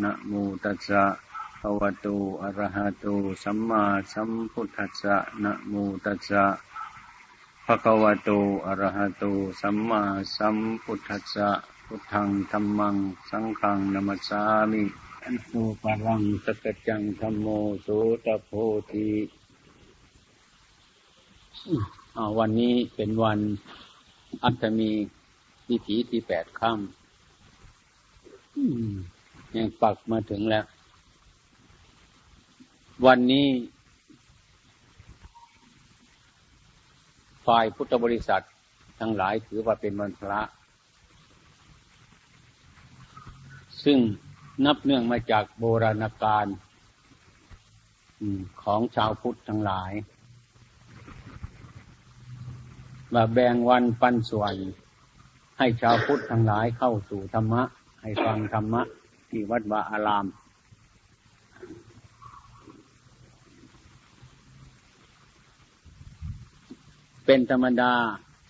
นะโมตัสสะภะวะโตอะระหะโต สัมมาสัมพุทธัสสะนะโมตัสสะภะคะวะโตอะระหะโต สัมมาสัมพุทธัสสะ พุทธังธัมมัง สังฆังนัมสามิอันโตปะรังสกจังธัมโมโสตโพธิวันนี้เป็นวันอัตมีวิถีที่แปดค่ำ ยังปักมาถึงแล้ว วันนี้ ฝ่ายพุทธบริษัททั้งหลายถือว่าเป็นวันพระ ซึ่งนับเนื่องมาจากโบราณกาลของชาวพุทธทั้งหลายมาแบ่งวันปันส่วน ให้ชาวพุทธทั้งหลายเข้าสู่ธรรมะ ให้ฟังธรรมะ ที่วัดวาอาราม เป็นธรรมดา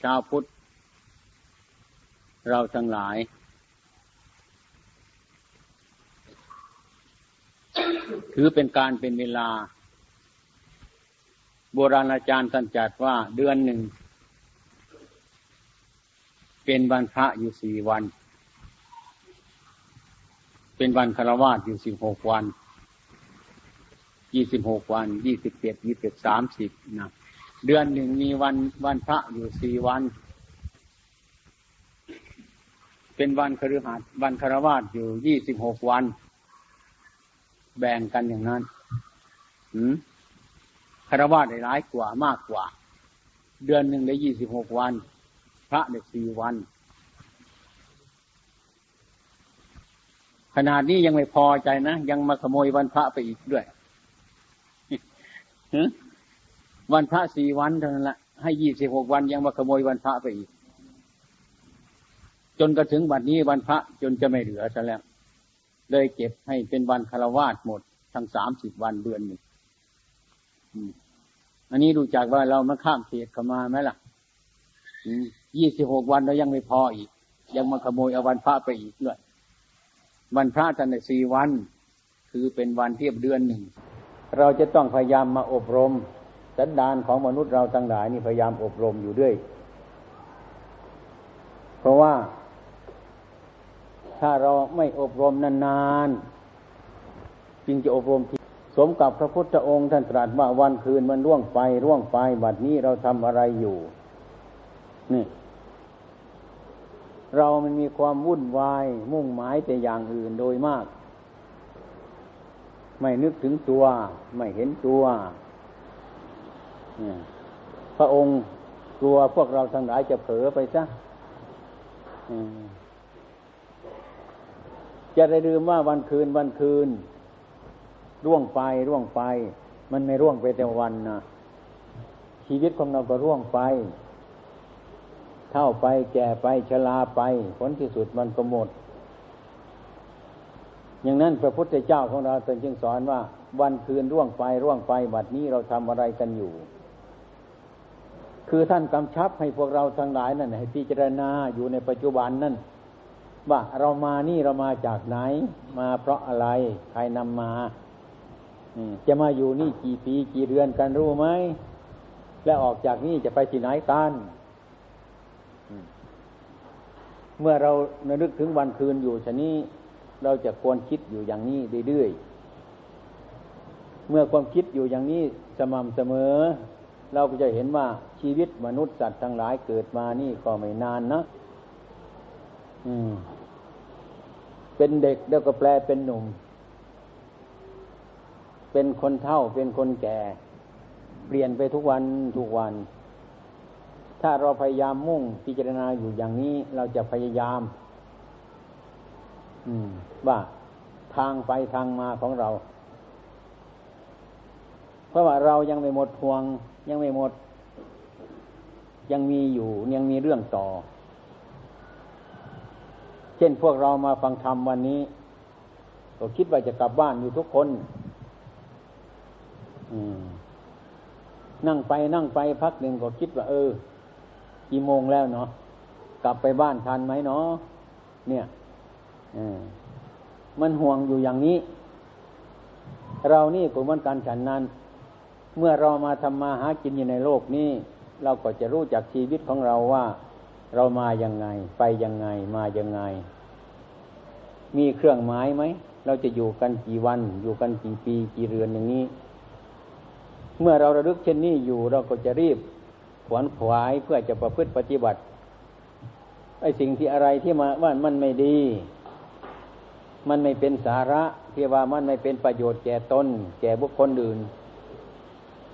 ชาวพุทธ เราทั้งหลาย ถือเป็นการเป็นเวลา โบราณอาจารย์ท่านจัดว่าเดือนหนึ่ง เป็นวันพระอยู่สี่วัน เป็นวันคารวาสอยู่สิบหกวัน ยี่สิบหกวัน ยี่สิบเจ็ดยี่สิบสามสิบนะ เดือนหนึ่งมีวันวันพระอยู่สี่วัน เป็นวันคฤหัสวันคารวาสอยู่ยี่สิบหกวัน แบ่งกันอย่างนั้นหืมคารวาสได้ร้ายกว่ามากกว่า เดือนหนึ่งได้ยี่สิบหกวัน พระเด็กสี่วัน ขนาดนี้ยังไม่พอใจนะ ยังมาขโมยวันพระไปอีกด้วยวันพระสี่วันเท่านั้นแหละให้ยี่สิบหกวันยังมาขโมยวันพระไปอีก จนกระถึงวันนี้วันพระจนจะไม่เหลือซะแล้ว เลยเก็บให้เป็นวันคารวาสหมด ทั้งสามสิบวันเดือนหนึ่งอันนี้ดูจากว่าเรามาข้ามเขตเข้ามาไหมล่ะยี่สิบหกวันเรายังไม่พออีก ยังมาขโมยเอาวันพระไปอีกด้วย วันพระท่านในสี่วัน คือเป็นวันเทียบเดือนหนึ่ง เราจะต้องพยายามมาอบรม สันดานของมนุษย์เราทั้งหลายนี่พยายามอบรมอยู่ด้วย เพราะว่าถ้าเราไม่อบรมนานๆจึงจะอบรมที่สมกับพระพุทธองค์ท่านตรัสว่าวันคืนมันร่วงไปร่วงไปบัดนี้เราทำอะไรอยู่ นี่ เรามันมีความวุ่นวาย มุ่งหมายแต่อย่างอื่นโดยมาก ไม่นึกถึงตัว ไม่เห็นตัวพระองค์กลัวพวกเราทั้งหลายจะเผลอไปซะจะได้ลืมว่าวันคืนวันคืน ร่วงไปร่วงไป มันไม่ร่วงไปแต่วันนะชีวิตของเราก็ร่วงไป เท่าไปแก่ไปชราไป ผลที่สุดมันก็หมด อย่างนั้นพระพุทธเจ้าของเราจึงสอนว่า วันคืนร่วงไปร่วงไปบัดนี้เราทำอะไรกันอยู่ คือท่านกำชับให้พวกเราทั้งหลายนั่นให้พิจารณาอยู่ในปัจจุบันนั่นว่าเรามานี่เรามาจากไหน มาเพราะอะไรใครนำมาจะมาอยู่นี่กี่ปีกี่เดือนกันรู้ไหม และออกจากนี่จะไปที่ไหนกัน เมื่อเรานึกถึงวันคืนอยู่ชนี้ เราจะควรคิดอยู่อย่างนี้เรื่อยๆเมื่อความคิดอยู่อย่างนี้สม่ำเสมอ เราก็จะเห็นว่าชีวิตมนุษย์สัตว์ทั้งหลายเกิดมานี่ก็ไม่นานนะอืม เป็นเด็กแล้วก็แปลเป็นหนุ่ม เป็นคนเฒ่าเป็นคนแก่ เปลี่ยนไปทุกวันทุกวัน ถ้าเราพยายามมุ่งพิจารณาอยู่อย่างนี้ เราจะพยายาม อืม ว่าทางไปทางมาของเรา เพราะว่าเรายังไม่หมดห่วง ยังไม่หมด ยังมีอยู่ยังมีเรื่องต่อ เช่นพวกเรามาฟังธรรมวันนี้ก็คิดว่าจะกลับบ้านอยู่ทุกคน นั่งไปนั่งไปพักหนึ่งก็คิดว่า เออ กี่โมงแล้วเนาะกลับไปบ้านทันไหมเนาะเนี่ยมันห่วงอยู่อย่างนี้ เรานี่ก็เหมือนกันฉันนั้น เมื่อเรามาทำมาหากินอยู่ในโลกนี้ เราก็จะรู้จักชีวิตของเราว่า เรามายังไง ไปยังไงมายังไง มีเครื่องหมายไหมเราจะอยู่กันกี่วัน อยู่กันกี่ปีกี่เรือนอย่างนี้ เมื่อเราระลึกเช่นนี้อยู่เราก็จะรีบ ขวนขวายเพื่อจะประพฤติปฏิบัติไอ้สิ่งที่อะไรที่มาว่ามันไม่ดี มันไม่เป็นสาระที่ว่ามันไม่เป็นประโยชน์แก่ตนแก่บุคคลอื่น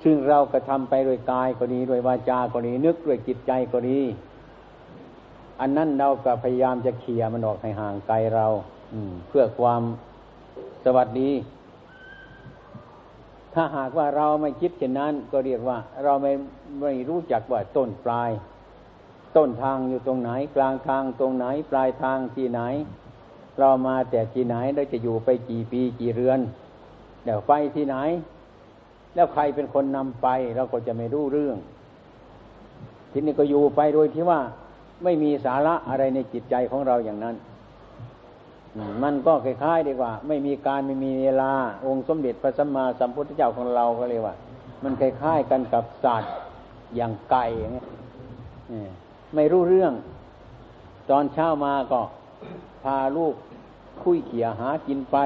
ซึ่งเรากระทำไปโดยกายก็ดีโดยวาจาก็ดีนึกด้วยจิตใจก็ดี อันนั้นเราก็พยายามจะเขี่ยมันออกให้ห่างไกลเรา อืเพื่อความสวัสดี ถ้าหากว่าเราไม่คิดเช่นนั้น ก็เรียกว่า เราไม่ไม่รู้จักว่าต้นปลาย ต้นทางอยู่ตรงไหน กลางทางตรงไหนปลายทางที่ไหน เรามาแต่ที่ไหนเราจะอยู่ไปกี่ปีกี่เรือนเดี๋ยวไปที่ไหน แล้วใครเป็นคนนำไป เราก็จะไม่รู้เรื่อง ทีนี้ก็อยู่ไปโดยที่ว่าไม่มีสาระอะไรในจิตใจของเราอย่างนั้น มันก็คล้ายๆดีกว่า ไม่มีการไม่มีเวลา องค์สมเด็จพระสัมมาสัมพุทธเจ้าของเราก็เลยว่า มันคล้ายๆกันกับสัตว์อย่างไก่อย่างเงี้ยไม่รู้เรื่อง ตอนเช้ามาก็พาลูกคุยเขี่ยหากินไป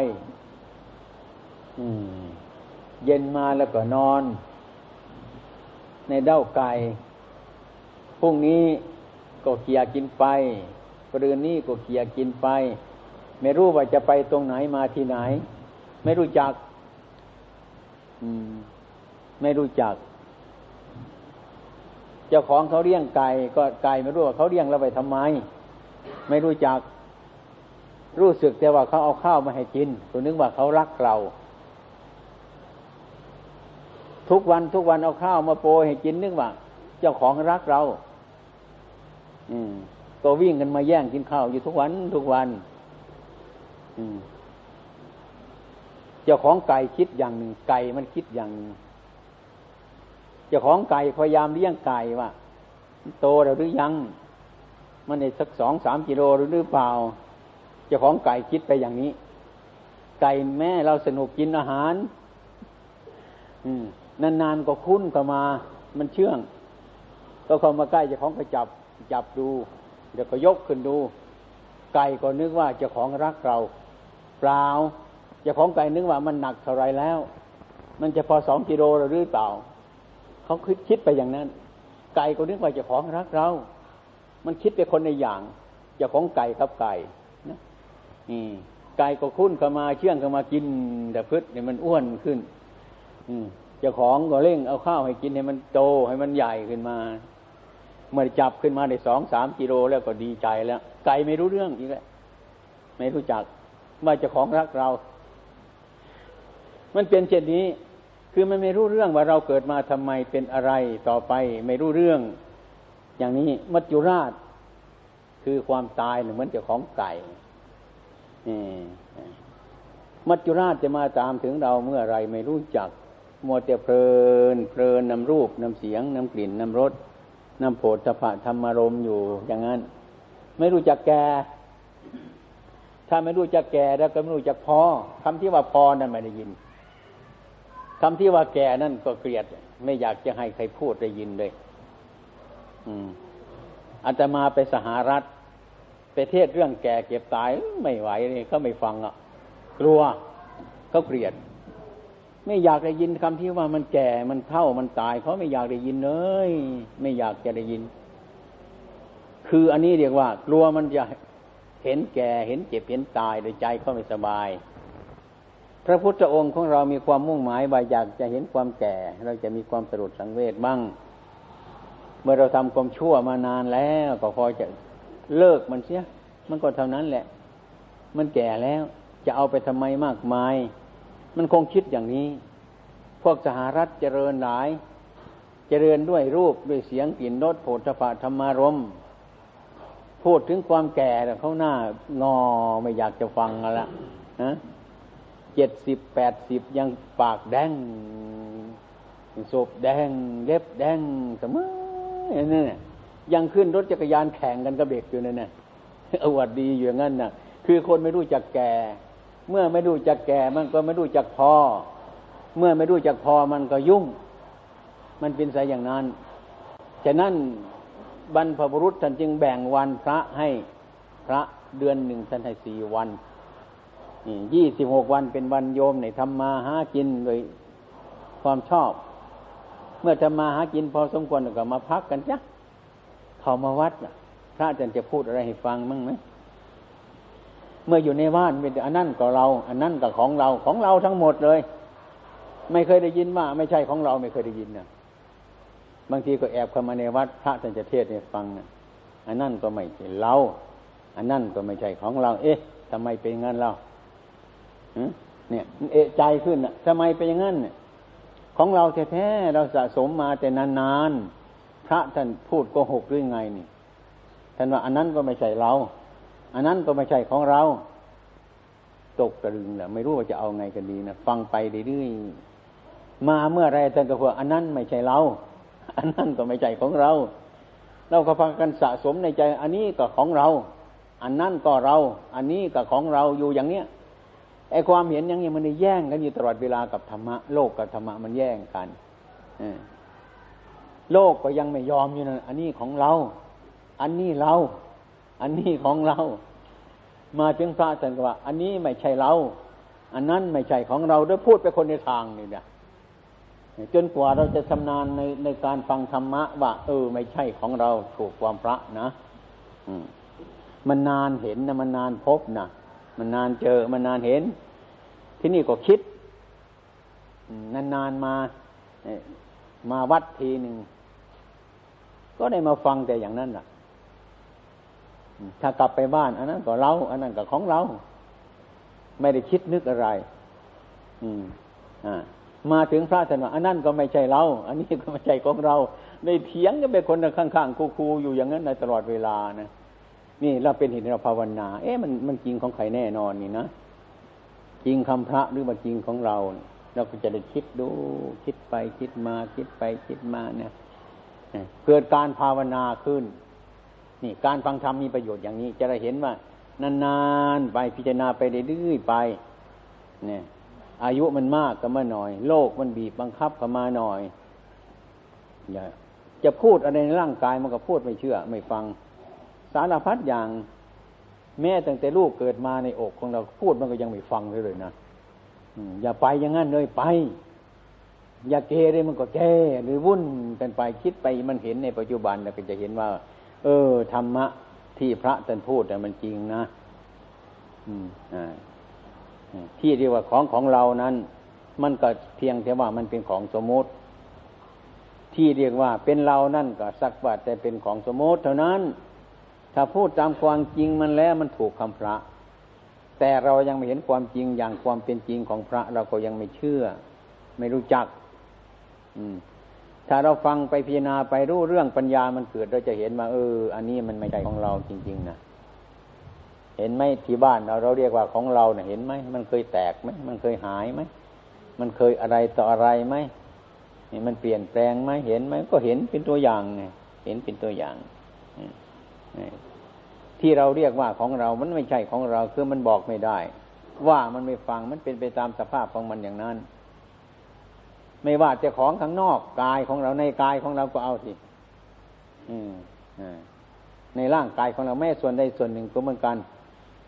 เย็นมาแล้วก็นอน ในเด้าไก่พรุ่งนี้ก็เขี่ยกินไปปรืนนี้ก็เขี่ยกินไป ไม่รู้ว่าจะไปตรงไหนมาที่ไหน ไม่รู้จักไม่รู้จัก เจ้าของเขาเลี้ยงไก่ก็ไก่ไม่รู้ว่าเขาเลี้ยงเราไปทำไม ไม่รู้จัก รู้สึกแต่ว่าเขาเอาข้าวมาให้กินตัวนึกว่าเขารักเรา ทุกวันทุกวันเอาข้าวมาโปรยให้กินนึกว่า เจ้าของรักเรา อืมก็วิ่งกันมาแย่งกินข้าวอยู่ทุกวันทุกวัน เจ้าของไก่คิดอย่างหนึ่งไก่มันคิดอย่างหนึ่งจ้าของไก่พยายามเลี้ยงไก่ว่าโตแล้วหรือยัง มันในสักสองสามกิโลหรือหรือเปล่า เจ้าของไก่คิดไปอย่างนี้ ไก่แม่เราสนุกกินอาหารนานๆก็คุ้นเข้ามา มันเชื่อง ก็เข้ามาใกล้เจ้าของก็จับจับดู เดี๋ยวก็ยกขึ้นดู ไก่ก็นึกว่าเจ้าของรักเรา เปล่าจ้าของไก่นึกว่ามันหนักเท่าไรแล้ว มันจะพอสองกิโลหรือเปล่าเขาคิดคิดไปอย่างนั้น ไก่ก็นึกว่าจะของรักเรา มันคิดไปคนในอย่างจะของไก่ครับไก่นะนี่ไก่ก็คุ้นเข้ามาเชื่องเข้ามากิน แต่พืชเนี่ยมันอ้วนขึ้น อืมจ้าของก็เร่งเอาข้าวให้กินให้มันโตให้มันใหญ่ขึ้นมาเมื่อจับขึ้นมาได้สองสามกิโลแล้วก็ดีใจแล้ว ไก่ไม่รู้เรื่องอีกแล้วไม่รู้จัก ว่าจ้าของรักเรา มันเป็นเช่นนี้ คือมันไม่รู้เรื่องว่าเราเกิดมาทำไมเป็นอะไรต่อไป ไม่รู้เรื่อง อย่างนี้มัจจุราช คือความตายเหมือนเจ้าของไก่มัจจุราชจะมาตามถึงเราเมื่อไรไม่รู้จักมัวแต่เพลิน เพลินนำรูปนำเสียงนำกลิ่นนำรสนำโผฏฐพะธรรมารมอยู่อย่างนั้น ไม่รู้จักแก ถ้าไม่รู้จักแก่แล้วก็ไม่รู้จักพอคำที่ว่าพอนั้นไม่ได้ยินคำที่ว่าแก่นั่นก็เกลียด ไม่อยากจะให้ใครพูดได้ยินเลย อืมอาตมาไปสหรัฐไปเทศเรื่องแก่เก็บตายไม่ไหวเลยเขาไม่ฟังอะ กลัวเขาเกลียด ไม่อยากได้ยินคำที่ว่ามันแก่มันเท่ามันตายเขาไม่อยากได้ยินเลย ไม่อยากจะได้ยิน คืออันนี้เรียกว่า กลัวมันจะ เห็นแก่เห็นเจ็บเห็นตายโดยใจเขาไม่สบาย พระพุทธองค์ของเรามีความมุ่งหมายว่าอยากจะเห็นความแก่ เราจะมีความสลดสังเวชบ้าง เมื่อเราทำความชั่วมานานแล้วก็พอจะเลิกมันเสีย มันก็เท่านั้นแหละ มันแก่แล้ว จะเอาไปทำไมมากมาย มันคงคิดอย่างนี้ พวกสหรัฐเจริญหลาย เจริญด้วยรูปด้วยเสียงกลิ่นรสโผฏฐะธรรมารม พูดถึงความแก่เขาหน้างอไม่อยากจะฟังละนะเจ็ดสิบแปดสิบยังปากแดงศพแดง เล็บแดงเสมอนั่นยังขึ้นรถจักรยานแข่งกันกระเบกอยู่นั่นน่ะอวดดีอยู่างนั้นน่ะ คือคนไม่รู้จักแก่ เมื่อไม่รู้จักแก่มันก็ไม่รู้จักพอ เมื่อไม่รู้จักพอมันก็ยุ่ง มันเป็นสายอย่างนั้น ฉะนั้น บรรพบุรุษท่านจึงแบ่งวันพระให้พระเดือนหนึ่งท่านให้สี่วันยี่สิบหกวันเป็นวันโยมในทำมาหากินโดยความชอบ เมื่อทำมาหากินพอสมควรก็มาพักกันจ้ะเข้ามาวัดนะพระอาจารย์จะพูดอะไรให้ฟังมั้งไหมเมื่ออยู่ในบ้านเป็นอันนั้นก็เรา อันนั้นก็ของเราของเราทั้งหมดเลย ไม่เคยได้ยินว่า ไม่ใช่ของเราไม่เคยได้ยินนะ บางทีก็แอบเข้ามาในวัดพระท่านจะเทศให้ฟังนะอันนั้นก็ไม่ใช่เรา อันนั้นก็ไม่ใช่ของเรา เอ๊ะทำไมเป็นงั้นเราเนี่ยเอะใจขึ้นอะทำไมเป็นอย่างนั้นเนี่ยของเราแท้ๆเราสะสมมาแต่นานๆพระท่านพูดโกหกหรือไงนี่ท่านว่าอันนั้นก็ไม่ใช่เรา อันนั้นก็ไม่ใช่ของเรา ตกตะลึงแหละไม่รู้ว่าจะเอาไงกันดีนะฟังไปเรื่อยๆมาเมื่อไรท่านก็บอกอันนั้นไม่ใช่เรา อันนั้นก็ไม่ใช่ของเรา เราก็ฟังกันสะสมในใจ อันนี้ก็ของเรา อันนั้นก็เรา อันนี้ก็ของเราอยู่อย่างเนี้ยไอ้ความเห็นอย่างนี้มันแย่งกันอยู่ตลอดเวลากับธรรมะโลกกับธรรมะมันแย่งกันโลกก็ยังไม่ยอมอยู่นะอันนี้ของเรา อันนี้เรา อันนี้ของเรา มาถึงพระท่านก็ว่า อันนี้ไม่ใช่เรา อันนั้นไม่ใช่ของเราด้วยพูดไปคนในทางนี่เนี่ย จนกว่าเราจะชำนาญในในการฟังธรรมะว่าเออไม่ใช่ของเราถูกความพระนะมันนานเห็นนะมันนานพบนะมันนานเจอมันนานเห็น ที่นี่ก็คิดนานๆมามาวัดทีหนึ่งก็ได้มาฟังแต่อย่างนั้นแหละถ้ากลับไปบ้าน อันนั้นก็เราอันนั้นก็ของเรา ไม่ได้คิดนึกอะไร อืม อ่า มาถึงพระท่านว่าอันนั้นก็ไม่ใช่เรา อันนี้ก็ไม่ใช่ของเราในเถียงกันเป็นคนข้างๆคูๆอยู่อย่างนั้นในตลอดเวลานะนี่เราเป็นเหตุเราภาวนา เอ๊ะมันมันจริงของใครแน่นอนนี่นะจริงคำพระหรือว่าจริงของเรา เราก็จะได้คิดดู คิดไปคิดมาคิดไปคิดมาเนี่ยเกิดการภาวนาขึ้น นี่การฟังธรรมมีประโยชน์อย่างนี้ จะได้เห็นว่านานๆไปพิจารณาไปเรื่อยๆไป เนี่ย อายุมันมากก็มาหน่อย โลกมันบีบบังคับก็มาหน่อยอย่าจะพูดอะไรในร่างกายมันก็พูดไม่เชื่อ ไม่ฟัง สารพัดอย่างแม่ตั้งแต่ลูกเกิดมาในอกของเราพูดมันก็ยังไม่ฟังเลยเลยนะอย่าไปอย่างนั้นเลยไป อย่าเกเรมันก็แก้หรือวุ่นกันไปคิดไปมันเห็นในปัจจุบันเราก็จะเห็นว่า เออธรรมะที่พระท่านพูดแต่มันจริงนะ อืมอ่า ที่เรียกว่าของของเรานั้น มันก็เพียงแต่ว่ามันเป็นของสมมติ ที่เรียกว่าเป็นเรานั่นก็สักว่าแต่เป็นของสมมติเท่านั้น ถ้าพูดตามความจริงมันแล้วมันถูกคำพระ แต่เรายังไม่เห็นความจริงอย่างความเป็นจริงของพระเราก็ยังไม่เชื่อ ไม่รู้จัก อืมถ้าเราฟังไปพิจารณาไปรู้เรื่องปัญญามันเกิดเราจะเห็นว่าเออ อันนี้มันไม่ใช่ของเราจริง ๆ นะ เห็นไหมที่บ้านเราเราเรียกว่าของเราเนะ่ยเห็นไหมมันเคยแตกไหมมันเคยหายไหมมันเคยอะไรต่ออะไรไหมมันเปลี่ยนแปลงไหมเห็นไหมก็เห็นเป็นตัวอย่างไงเห็นเป็นตัวอย่างที่เราเรียกว่าของเรา มันไม่ใช่ของเราคือมันบอกไม่ได้ ว่ามันไม่ฟังมันเป็นไปตามสภาพของมันอย่างนั้น ไม่ว่าจะของข้างนอกกายของเราในกายของเราก็เอาสิในร่างกายของเราแม่ส่วนใดส่วนหนึ่งก็เหมือนกัน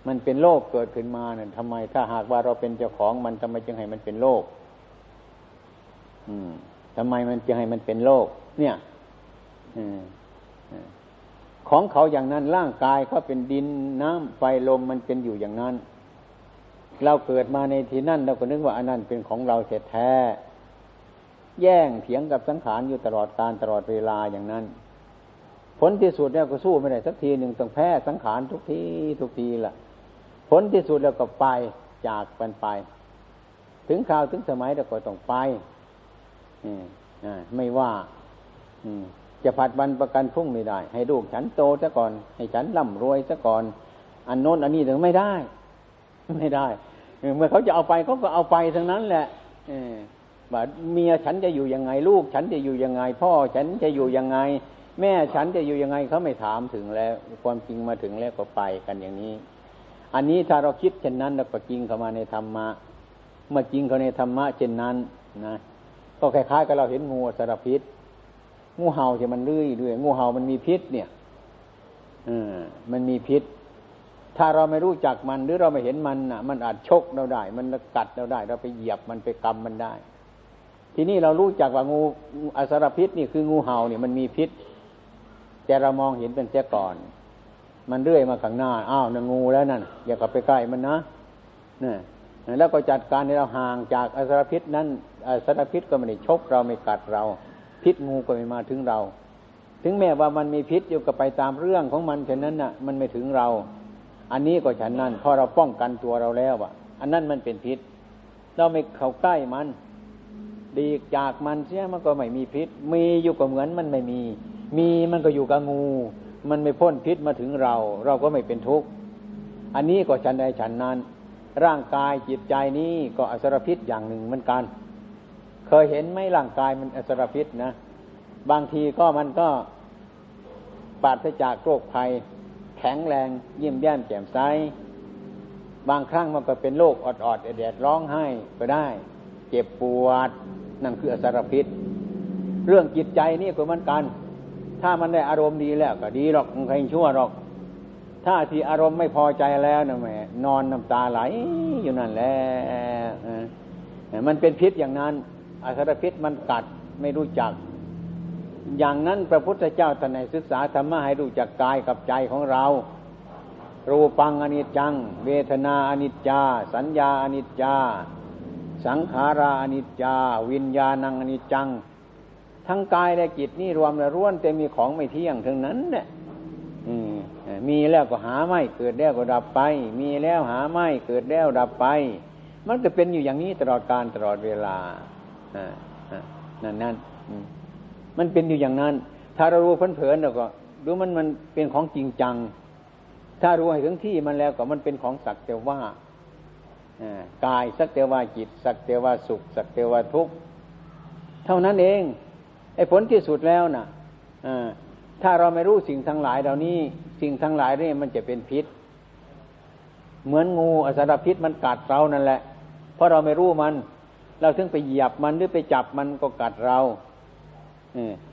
มันเป็นโรคเกิดขึ้นมาเนี่ยทำไมถ้าหากว่าเราเป็นเจ้าของมันทำไมจึงให้มันเป็นโรคทำไมมันจึงให้มันเป็นโรคเนี่ยอของเขาอย่างนั้นร่างกายเขาเป็นดินน้ำไฟลมมันเป็นอยู่อย่างนั้น เราเกิดมาในที่นั่นเราก็นึกว่าอันนั้นเป็นของเราแท้ แย่งเถียงกับสังขารอยู่ตลอดการตลอดเวลาอย่างนั้น ผลที่สุดแล้วก็สู้ไม่ได้สักทีหนึ่งต้องแพ้สังขารทุกทีทุกทีละ่ะ ลที่สุดแล้วก็ไปจากกันไป ถึงคราวถึงสมัยเราก็ต้องไปไม่ว่าจะผัดวันประกันพรุ่งไม่ได้ ให้ลูกฉันโตซะก่อน ให้ฉันร่ำรวยซะก่อน อันโน้นอันนี้ถึงไม่ได้ ไม่ได้เมื่อเขาจะเอาไปเขาก็เอาไปทั้งนั้นแหละว่าเมียฉันจะอยู่ยังไง ลูก ฉันจะอยู่ยังไง พ่อฉันจะอยู่ยังไง แม่ฉันจะอยู่ยังไงเขาไม่ถามถึงแล้ว ความจริงมาถึงแล้วก็ไปกันอย่างนี้ อันนี้ถ้าเราคิดเช่นนั้นเราก็จริงเข้ามาในธรรมะ เมื่อจริงเข้าในธรรมะเช่นนั้นนะก็คล้ายๆกับเราเห็นงูสารพิษงูเห่าที่มันลื่อยด้วยงูเห่ามันมีพิษเนี่ยอมันมีพิษ ถ้าเราไม่รู้จักมันหรือเราไม่เห็นมันอะ มันอาจชกเราได้ มันกัดเราได้ เราไปเหยียบมันไปกำมันได้ ทีนี้เรารู้จักว่างูอสารพิษนี่คืองูเห่าเนี่ยมันมีพิษ แต่เรามองเห็นเป็นเสียก่อน มันเรื่อยมาข้างหน้า อ้าวนั่นงูแล้วนั่นอย่ากลับไปใกล้มันนะเนี่ยแล้วก็จัดการให้เราห่างจากอสารพิษนั้นอสารพิษก็ไม่ได้ชกเราไม่กัดเรา พิษงูก็ไม่มาถึงเรา ถึงแม้ว่ามันมีพิษอยู่ก็ไปตามเรื่องของมันฉะนั้นน่ะ มันไม่ถึงเรา อันนี้ก็ฉันนั้นพอเราป้องกันตัวเราแล้วอะ อันนั้นมันเป็นพิษ เราไม่เข้าใกล้มัน ดีจากมันเสียมันก็ไม่มีพิษ มีอยู่ก็เหมือนมันไม่มี มีมันก็อยู่กับงู มันไม่พ้นพิษมาถึงเรา เราก็ไม่เป็นทุกข์ อันนี้ก็ฉันใดฉันนั้น ร่างกายจิตใจนี้ก็อสรพิษอย่างหนึ่งเหมือนกัน เคยเห็นไหมร่างกายมันอสรพิษนะ บางทีก็มันก็ปราศจากโรคภัย แข็งแรงยิ้มแย้มแจ่มใสบางครั้งมันก็เป็นโรคอดอดแดดร้องไห้ก็ได้ เจ็บปวดนั่นคืออสรพิษ เรื่องจิตใจนี่ก็เหมือนกัน ถ้ามันได้อารมณ์ดีแล้ว ก็ดีหรอกใครชั่วหรอก ถ้าที่อารมณ์ไม่พอใจแล้วนะแม่นอนน้ำตาไหลอยู่นั่นแหละมันเป็นพิษอย่างนั้นอาสรพิษมันกัดไม่รู้จัก อย่างนั้นพระพุทธเจ้าท่านในศึกษาธรรมะให้รู้จักกายกับใจของเรารูปังอนิจจัง เวทนาอนิจจา สัญญาอนิจจา สังขาราอนิจจา วิญญาณังอนิจจัง ทั้งกายและจิตนี่รวมแล้วร่วนแต่มีของไม่เที่ยงทั้งนั้นเนี่ยมีแล้วก็หาไม่เกิดแล้วก็ดับไป มีแล้วหาไม่เกิดแล้วดับไป มันก็เป็นอยู่อย่างนี้ตลอดการตลอดเวลานั่นนั่นมันเป็นอยู่อย่างนั้น ถ้าเรารู้เผินๆเราก็ดูมันมันเป็นของจริงจัง ถ้ารู้ให้ถึงที่มันแล้วก็มันเป็นของสักแต่ว่ากายสักแต่ว่าจิต สักแต่ว่าสุข สักแต่ว่าทุกข์เท่านั้นเอง ไอ้ผลที่สุดแล้วนะ่ะถ้าเราไม่รู้สิ่งทั้งหลายเหล่านี้ สิ่งทั้งหลายนี่มันจะเป็นพิษ เหมือนงูอสารพิษมันกัดเรานั่นแหละ เพราะเราไม่รู้มัน เราถึงไปเหยียบมันหรือไปจับมันก็กัดเรา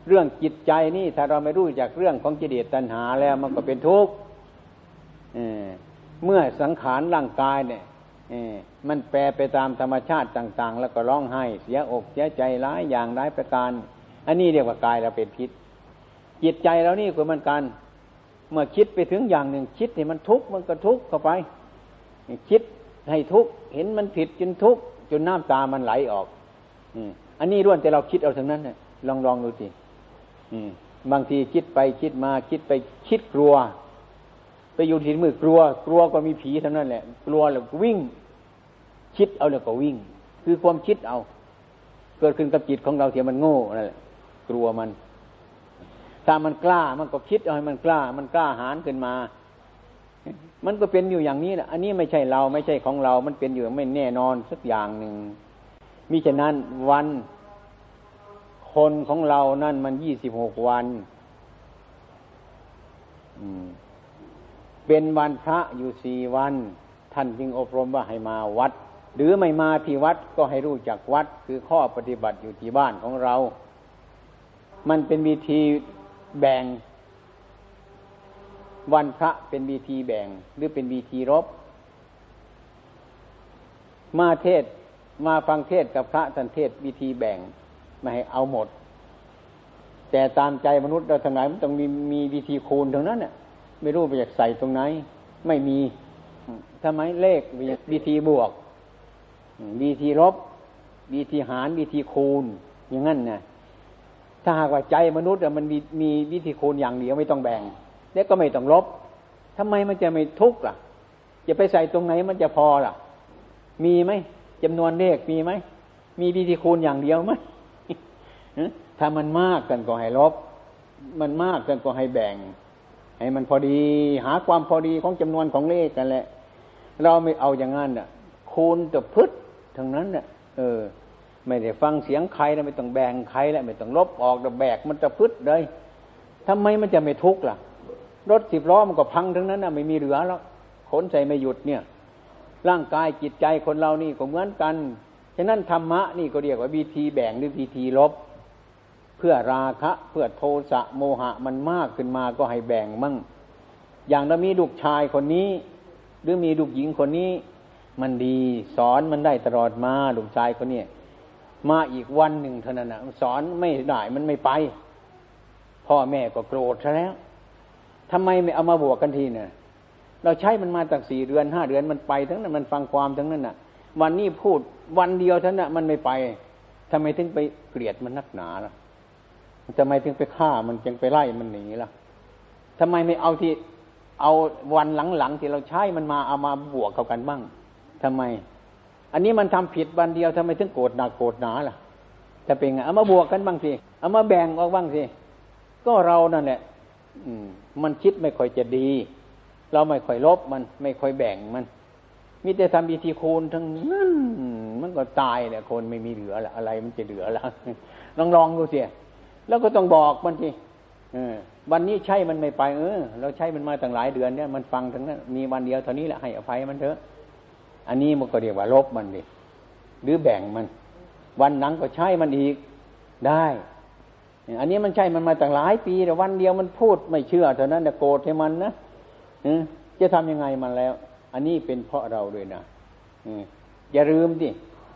เรื่องจิตใจนี่ถ้าเราไม่รู้จากเรื่องของกิเลสตัณหาแล้วมันก็เป็นทุกข์เมื่อสังขารร่างกายเนี่ยมันแปรไปตามธรรมชาติต่าง ๆ แล้วก็ร้องไห้เสียอกเสียใจร้ายอย่างร้ายประการ อันนี้เรียกว่ากายเราเป็นพิษ จิตใจเรานี่ก็เหมือนกัน เมื่อคิดไปถึงอย่างหนึ่งคิดให้มันทุกข์มันก็ทุกข์เข้าไป คิดให้ทุกข์เห็นมันผิดจนทุกข์จนน้ำตามันไหลออกอันนี้ร่วนแต่เราคิดเอาทั้งนั้นเนี่ยลองลองดูสิบางทีคิดไปคิดมาคิดไปคิดกลัว ไปอยู่ที่มือกลัว กลัวก็มีผีทั้งนั้นแหละ กลัวแล้ววิ่ง คิดเอาแล้วก็วิ่ง คือความคิดเอา เกิดขึ้นกับจิตของเราเทียมันโง่นั่นแหละ กลัวมัน ถ้ามันกล้ามันก็คิดเอาให้มันกล้า มันกล้าหารขึ้นมา มันก็เป็นอยู่อย่างนี้แหละอันนี้ไม่ใช่เราไม่ใช่ของเรา มันเป็นอยู่ไม่แน่นอนสักอย่างหนึ่งมิฉะนั้นวันคนของเรานั่นมันยี่สิบหกวันเป็นวันพระอยู่สี่วัน ท่านจึงอบรมว่าให้มาวัด หรือไม่มาที่วัดก็ให้รู้จักวัด คือข้อปฏิบัติอยู่ที่บ้านของเรา มันเป็นวิธีแบ่ง วันพระเป็นวีทีแบ่ง หรือเป็นวีทีรบ มาเทศมาฟังเทศกับพระท่านเทศวิธีแบ่งไม่ให้เอาหมด แต่ตามใจมนุษย์เราทั้งหลายมันต้องมีมีวิธีคูณตรงนั้นเนี่ยไม่รู้ไปอยากใส่ตรงไหน ไม่มีทำไมเลขวิธีบวกวิธีลบวิธีหารวิธีคูณ อย่างนั้นนะ ถ้าหากว่าใจมนุษย์มันมีมีวิธีคูณอย่างเดียวไม่ต้องแบ่งแล้วก็ไม่ต้องลบทำไมมันจะไม่ทุกข์ล่ะ จะไปใส่ตรงไหนมันจะพอล่ะ มีไหมจำนวนเลขมีไหมมีวิธีคูณอย่างเดียวไหมถ้ามันมากกันก็ให้ลบ มันมากกันก็ให้แบ่ง ให้มันพอดีหาความพอดีของจำนวนของเลขกันแหละ เราไม่เอาอย่างนั้นอะ คูณจะพึดทั้งนั้นเนี่ยเออ ไม่ได้ฟังเสียงใครแล้วไม่ต้องแบ่งใครแล้วไม่ต้องลบออกแต่แบกมันจะพึดเลยทำไมมันจะไม่ทุกข์ล่ะ รถสิบล้อมันก็พังทั้งนั้นนะไม่มีเหลือแล้วขนใส่ไม่หยุดเนี่ย ร่างกายจิตใจคนเรานี่ก็เหมือนกัน ฉะนั้นธรรมะนี่ก็เรียกว่าวิธีแบ่งหรือวิธีลบ เพื่อราคะเพื่อโทสะโมหะมันมากขึ้นมาก็ให้แบ่งมั่ง อย่างเรามีลูกชายคนนี้ หรือมีลูกหญิงคนนี้ มันดีสอนมันได้ตลอดมาลูกชายคนนี้ มาอีกวันหนึ่งเท่านั้นนะสอนไม่ได้มันไม่ไป พ่อแม่ก็โกรธซะแล้วทำไมไม่เอามาบวกกันทีเนี่ยเราใช้มันมาตั้งสี่เดือนห้าเดือนมันไป ทั้งนั้นมันฟังความทั้งนั้นน่ะ วันนี้พูดวันเดียวเท่านน่ะมันไม่ไปทำไมถึงไปเกลียดมันนักหนาล่ะทำไมถึงไปฆ่ามันจึงไปไล่มันหนีล่ะทำไมไม่เอาที่เอาวันหลังๆที่เราใช้มันมาเอามาบวกเข้ากันบ้างทำไม อันนี้มันทำผิดวันเดียวทำไมถึงโกรธหนักโกรธหนาล่ะจะเป็นไงเอามาบวกกันบ้างสิเอามาแบ่งออกบ้างสิก็เรานั่นแหละอืม มันคิดไม่ค่อยจะดี เราไม่ค่อยลบมัน ไม่ค่อยแบ่งมันมีแต่ทำวิธีคูณทั้งนั้น มันก็ตายแหละคนไม่มีเหลือละอะไรมันจะเหลือละลองลองดูเสียแล้วก็ต้องบอกมันทีวันนี้ใช่มันไม่ไปเออเราใช้มันมาตั้งหลายเดือนเนี่ยมันฟังทั้งนั้นมีวันเดียวเท่านี้แหละให้อภัยมันเถอะ อันนี้มันก็เรียกว่าลบมันดิหรือแบ่งมัน วันหลังก็ใช้มันอีกได้ อันนี้มันใช่มันมาตั้งหลายปีแต่วันเดียวมันพูดไม่เชื่อเท่านั้นแต่โกรธให้มันนะจะทำยังไงมันแล้ว อันนี้เป็นเพราะเราด้วยนะอย่าลืมดิ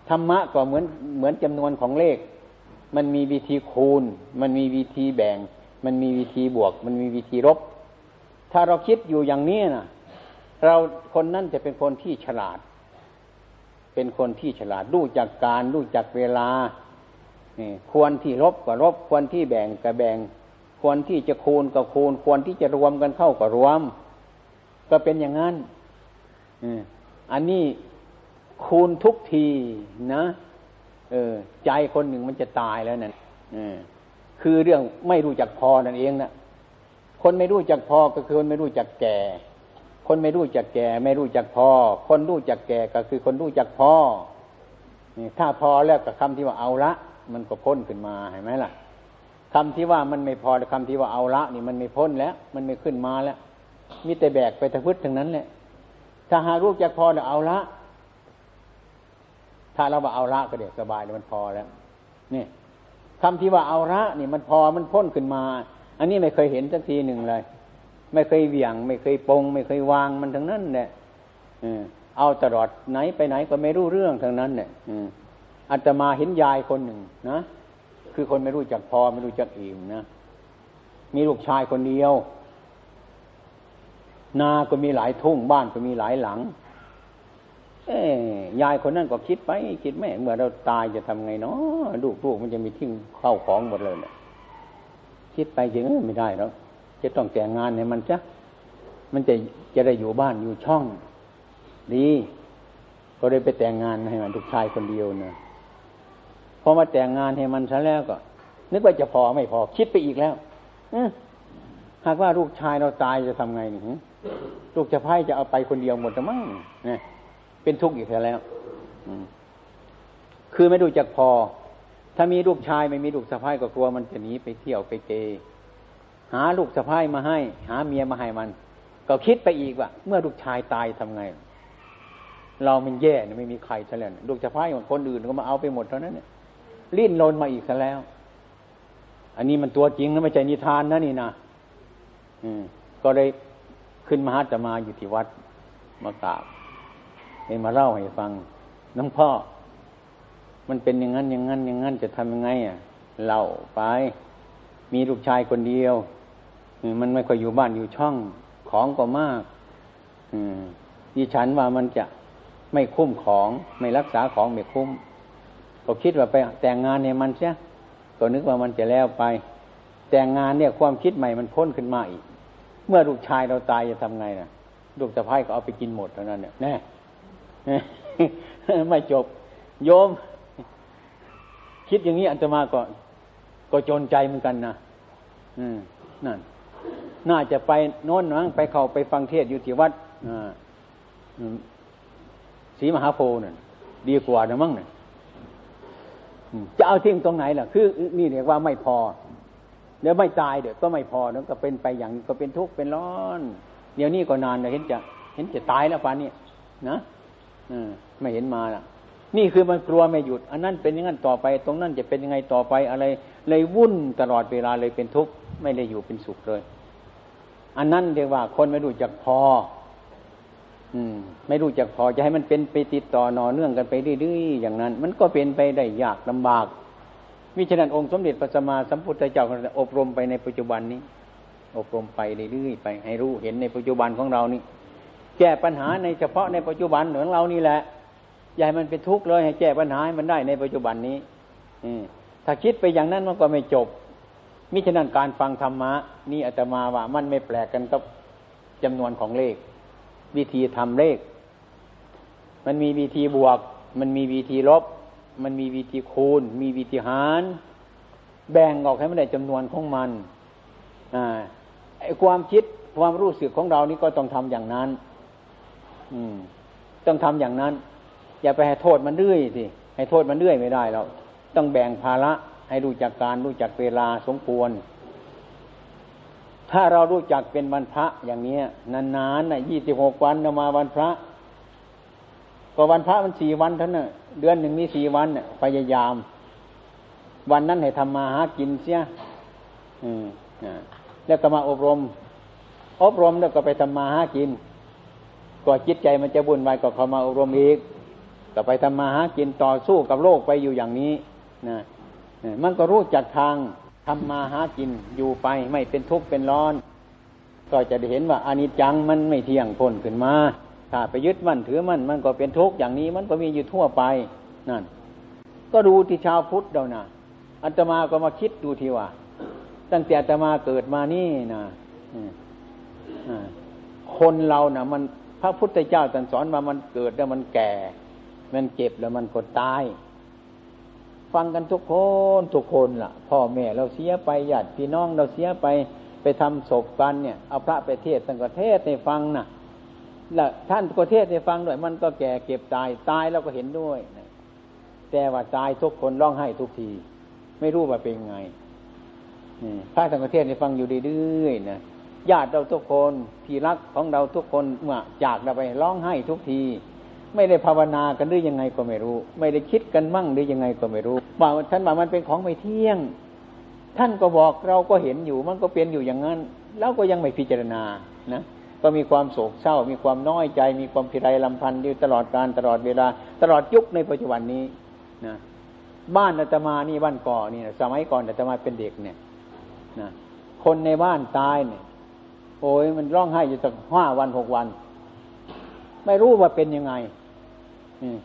ธรรมะก็เหมือนเหมือนจำนวนของเลข มันมีวิธีคูณ มันมีวิธีแบ่ง มันมีวิธีบวก มันมีวิธีลบ ถ้าเราคิดอยู่อย่างนี้นะเราคนนั้นจะเป็นคนที่ฉลาด เป็นคนที่ฉลาดรู้จักการรู้จักเวลาควรที่ลบก็ลบควรที่แบ่งก็แบ่ง ควรที่จะคูณก็คูณ ควรที่จะรวมกันเข้าก็รวม ก็เป็นอย่างนั้นอันนี้คูณทุกทีนะเออ ใจคนหนึ่งมันจะตายแล้วนั่นคือเรื่องไม่รู้จักพอนั่นเองนะคนไม่รู้จักพอก็คือคนไม่รู้จักแก่ คนไม่รู้จักแก่ ไม่รู้จักพอ คนรู้จักแก่ก็คือคนรู้จักพอนี่ถ้าพอแล้วกับคำที่ว่าเอาละ มันก็พ้นขึ้นมาเห็นไหมล่ะคำที่ว่ามันไม่พอคำที่ว่าเอาละ นี่มันไม่พ้นแล้ว มันไม่ขึ้นมาแล้ว มีแต่แบกไปทะพึดทั้งนั้นแหละ ถ้าหารูปจะพอเดี๋ยวเอาละ ถ้าเราว่าเอาละก็เดี๋ยวสบายเดี๋ยวมันพอแล้วนี่คำที่ว่าเอาละนี่มันพอมันพ้นขึ้นมา อันนี้ไม่เคยเห็นสักทีหนึ่งเลย ไม่เคยเวี่ยง ไม่เคยปง ไม่เคยวางมันทั้งนั้นเนี่ยเอาตลอดไหนไปไหนก็ไม่รู้เรื่องทั้งนั้นเนี่ยอาตมาเห็นยายคนหนึ่งนะคือคนไม่รู้จักพอไม่รู้จักอิ่มนะมีลูกชายคนเดียว นาก็มีหลายทุ่งบ้านก็มีหลายหลัง เอ้ยายคนนั้นก็คิดไป คิดแม่เมื่อเราตายจะทำไงเนาะลูกลูกมันจะมีทิ้งเข้าของหมดเลยเนี่ยคิดไปจริงไม่ได้แล้ว จะต้องแต่งงานให้มันจะมันจะจะได้อยู่บ้านอยู่ช่อง ดีก็เลยไปแต่งงานให้มันทุกชายคนเดียวเนะพอมาแต่งงานให้มันซะแล้วก็ นึกว่าจะพอไม่พอคิดไปอีกแล้วหากว่าลูกชายเราตายจะทำไงนี่ลูกจะพ่ายจะเอาไปคนเดียวหมดหรือมั้งเนี่ยเป็นทุกข์อีกแล้วคือไม่รู้จักพอ ถ้ามีลูกชายไม่มีลูกสะพ้ายก็กลัวมันจะหนีไปเที่ยวไปเก หาลูกสะพ้ายมาให้ หาเมียมาให้มัน ก็คิดไปอีกว่า เมื่อลูกชายตายทำไง เรามันแย่ไม่มีใครซะแล้วลูกสะพ้ายของคนอื่นก็มาเอาไปหมดเท่านั้นเนี่ยลิ้นลนมาอีกซะแล้ว อันนี้มันตัวจริงนะไม่ใช่นิทานนะนี่นะอืม ก็เลยขึ้นมาหาจะมาอยู่ที่วัดมากราบเลยมาเล่าให้ฟังน้องพ่อ มันเป็นอย่างนั้นอย่างนั้นอย่างนั้นจะทำยังไงอะเล่าไป มีลูกชายคนเดียว มันไม่ค่อยอยู่บ้านอยู่ช่องของก็มากดิฉันว่ามันจะไม่คุ้มของไม่รักษาของไม่คุ้ม ก็คิดว่าไปแต่งงานเนี่ยมันเสียก็นึกว่ามันจะแล้วไป แต่งงานเนี่ยความคิดใหม่มันพ้นขึ้นมาอีก เมื่อลูกชายเราตายจะทำไงนะลูกสะพ้ายก็เอาไปกินหมดเท่านั้นเนี่ยแน่ไม่จบ โยม คิดอย่างนี้อันตมาก็ ก็จนใจเหมือนกันนะอืมนั่น น่าจะไปโน้นนังไปเข้าไปฟังเทศอยู่ที่วัดศรีมหาโพนั่นดีกว่านะมั้งเนี่ยจะเอาทิ้งตรงไหนล่ะ คือนี่เรียกว่าไม่พอแล้วไม่ตายเดี๋ยวก็ไม่พอแล้วก็เป็นไปอย่างก็เป็นทุกข์เป็นร้อน เดี๋ยวนี้ก็นานเลยเห็นจะ เห็นจะตายแล้วป่านนี้นะไม่เห็นมาล่ะ นี่คือมันกลัวไม่หยุด อันนั้นเป็นอย่างนั้นต่อไป ตรงนั้นจะเป็นยังไงต่อไปอะไร เลยวุ่นตลอดเวลาเลยเป็นทุกข์ไม่ได้อยู่เป็นสุขเลย อันนั้นเรียกว่าคนไม่รู้จักพอ อืม ไม่รู้จักพอจะให้มันเป็นไปติดต่อนอเนื่องกันไปเรื่อยๆอย่างนั้น มันก็เป็นไปได้ยากลำบากมิฉะนั้นองค์สมเด็จพระสัมมาสัมพุทธเจ้าอบรมไปในปัจจุบันนี้ อบรมไปเรื่อยๆไป ให้รู้เห็นในปัจจุบันของเรานี่แก้ปัญหาในเฉพาะในปัจจุบันของเรานี่แหละอย่าให้มันเป็นทุกข์เลยให้แก้ปัญหาให้มันได้ในปัจจุบันนี้ถ้าคิดไปอย่างนั้นมันก็ไม่จบ มิฉะนั้นการฟังธรรมะ นี่อาตมาว่ามันไม่แปลกกันกับจำนวนของเลข วิธีทำเลข มันมีวิธีบวก มันมีวิธีลบ มันมีวิธีคูณ มีวิธีหาร แบ่งออกให้มันได้จำนวนของมันอ่าไอความคิดความรู้สึกของเรานี่ก็ต้องทำอย่างนั้น อืม ต้องทำอย่างนั้น อย่าไปให้โทษมันเรื่อยสิให้โทษมันเรื่อยไม่ได้เราต้องแบ่งภาระ ให้รู้จักการรู้จักเวลาสมควร ถ้าเรารู้จักเป็นวันพระอย่างนี้นานๆน่ะยี่สิบหกวันมาวันพระ ก็วันพระมันสี่วันเท่านั้นเดือนหนึ่งมีสี่วันพยายาม วันนั้นให้ทำมาหากินเสียอืมแล้วก็มาอบรม อบรมแล้วก็ไปทำมาหากินก็จิตใจมันจะบุญวายก็เข้ามาอบรมอีกก็ไปทำมาหากินต่อสู้กับโลกไปอยู่อย่างนี้นะ มันก็รู้จักทางทำมาหากินอยู่ไปไม่เป็นทุกข์เป็นร้อน ก็จะได้เห็นว่าอานิจจังมันไม่เที่ยงพ้นขึ้นมา ถ้าไปยึดมั่นถือมั่นมันก็เป็นทุกข์อย่างนี้มันก็มีอยู่ทั่วไปนั่น ก็ดูที่ชาวพุทธเรานะอัตมาก็มาคิดดูทีว่า ตั้งแต่อัตมาเกิดมานี่นะคนเรานะ่ะ มันพระพุทธเจ้าตรัสสอนมามันเกิดแล้วมันแก่ มันเจ็บแล้วมันก็ตาย ฟังกันทุกคนทุกคนล่ะ พ่อแม่เราเสียไปญาติพี่น้องเราเสียไปไปทำศพกันเนี่ยเอาพระไปเทศตั้งประเทศในฟังนะ่ะแล้วท่านประเทศในฟังด้วยมันก็แก่เก็บตายตายเราก็เห็นด้วยนะแต่ว่าตายทุกคนร้องไห้ทุกที ไม่รู้ว่าเป็นไงพระสังฆเทศในฟังอยู่เรื่อยๆนะญาติเราทุกคนที่รักของเราทุกคนเมื่อจากเราไปร้องไห้ทุกที ไม่ได้ภาวนากันหรือยังไงก็ไม่รู้ ไม่ได้คิดกันมั่งหรือยังไงก็ไม่รู้ว่าท่านว่ามันเป็นของไม่เที่ยง ท่านก็บอกเราก็เห็นอยู่มันก็เป็นอยู่อย่างนั้นแล้วก็ยังไม่พิจารณานะก็มีความโศกเศร้า มีความน้อยใจ มีความพิไรลำพันธ์อยู่ตลอดการตลอดเวลา ตลอดยุคในปัจจุบันนี้นะบ้านอาตมานี่บ้านก่อนี่สมัยก่อนอาตมาเป็นเด็กเนี่ยนะคนในบ้านตายเนี่ย โอ้ยมันร้องไห้อยู่ตั้งห้าวันหกวัน ไม่รู้ว่าเป็นยังไง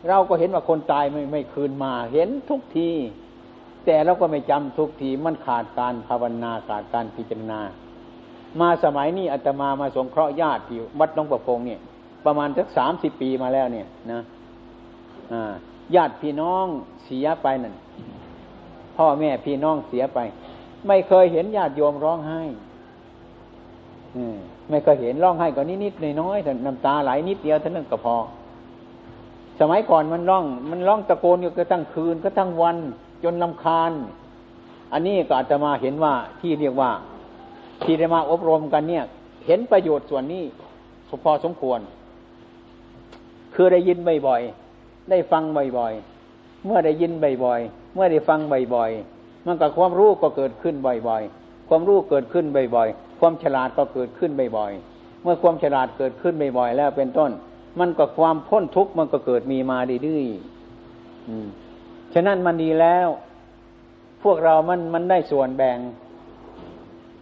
เราก็เห็นว่าคนตายไม่ไม่คืนมา เห็นทุกที แต่เราก็ไม่จำทุกทีมันขาดการภาวนาขาดการพิจารณา มาสมัยนี้อาตมามาสงเคราะห์ญาติที่วัดน้องประพงเนี่ย ประมาณสักสามสิบปีมาแล้วเนี่ยนะญาติพี่น้องเสียไปนั่นพ่อแม่พี่น้องเสียไป ไม่เคยเห็นญาติโยมร้องไห้ไม่เคยเห็นร้องไห้ก็นิดๆน้อยๆแต่น้ำตาไหลนิดเดียวเท่านั้นก็พอ สมัยก่อนมันร้อง มันร้องตะโกนอยู่ก็ตั้งคืนก็ตั้งวัน จนลาคาญ อันนี้ก็อาจจะมาเห็นว่าที่เรียกว่า ที่ได้มาอบรมกันเนี่ย เห็นประโยชน์ส่วนนี้พอสมควร คือได้ยินบ่อยๆได้ฟังบ่อยๆเมื่อได้ยินบ่อยๆเมื่อได้ฟังบ่อยๆมันก็ความรู้ก็เกิดขึ้นบ่อยๆความรู้เกิดขึ้นบ่อยๆความฉลาดก็เกิดขึ้นบ่อยๆเมื่อความฉลาดเกิดขึ้นบ่อยๆแล้วเป็นต้น มันก็ความพ้นทุกข์มันก็เกิดมีมาดื้อฉะนั้นมันดีแล้ว พวกเรามันมันได้ส่วนแบ่ง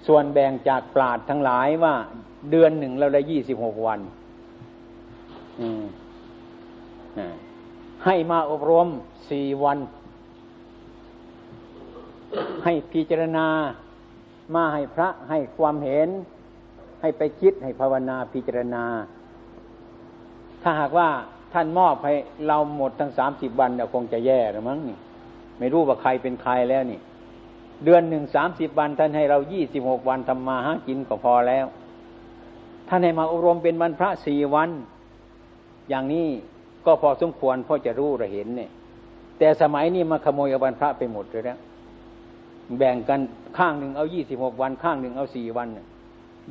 ส่วนแบ่งจากปราดทั้งหลายว่า เดือนหนึ่งเราได้ยี่สิบหกวันให้มาอบรมสี่วัน ให้พิจารณา มาให้พระให้ความเห็น ให้ไปคิดให้ภาวนาพิจารณา ถ้าหากว่าท่านมอบให้เราหมดทั้งสามสิบวันเนี่ยคงจะแย่หรือมั้งนี่ ไม่รู้ว่าใครเป็นใครแล้วนี่ เดือนหนึ่งสามสิบวันท่านให้เรายี่สิบหกวันทำมาหากินก็พอแล้ว ท่านให้มาอบรมเป็นวันพระสี่วัน อย่างนี้ก็พอสมควรพอจะรู้ระเห็นเนี่ย แต่สมัยนี้มาขโมยวันพระไปหมดเลยแล้วแบ่งกันข้างหนึ่งเอายี่สิบหกวันข้างหนึ่งเอาสี่วัน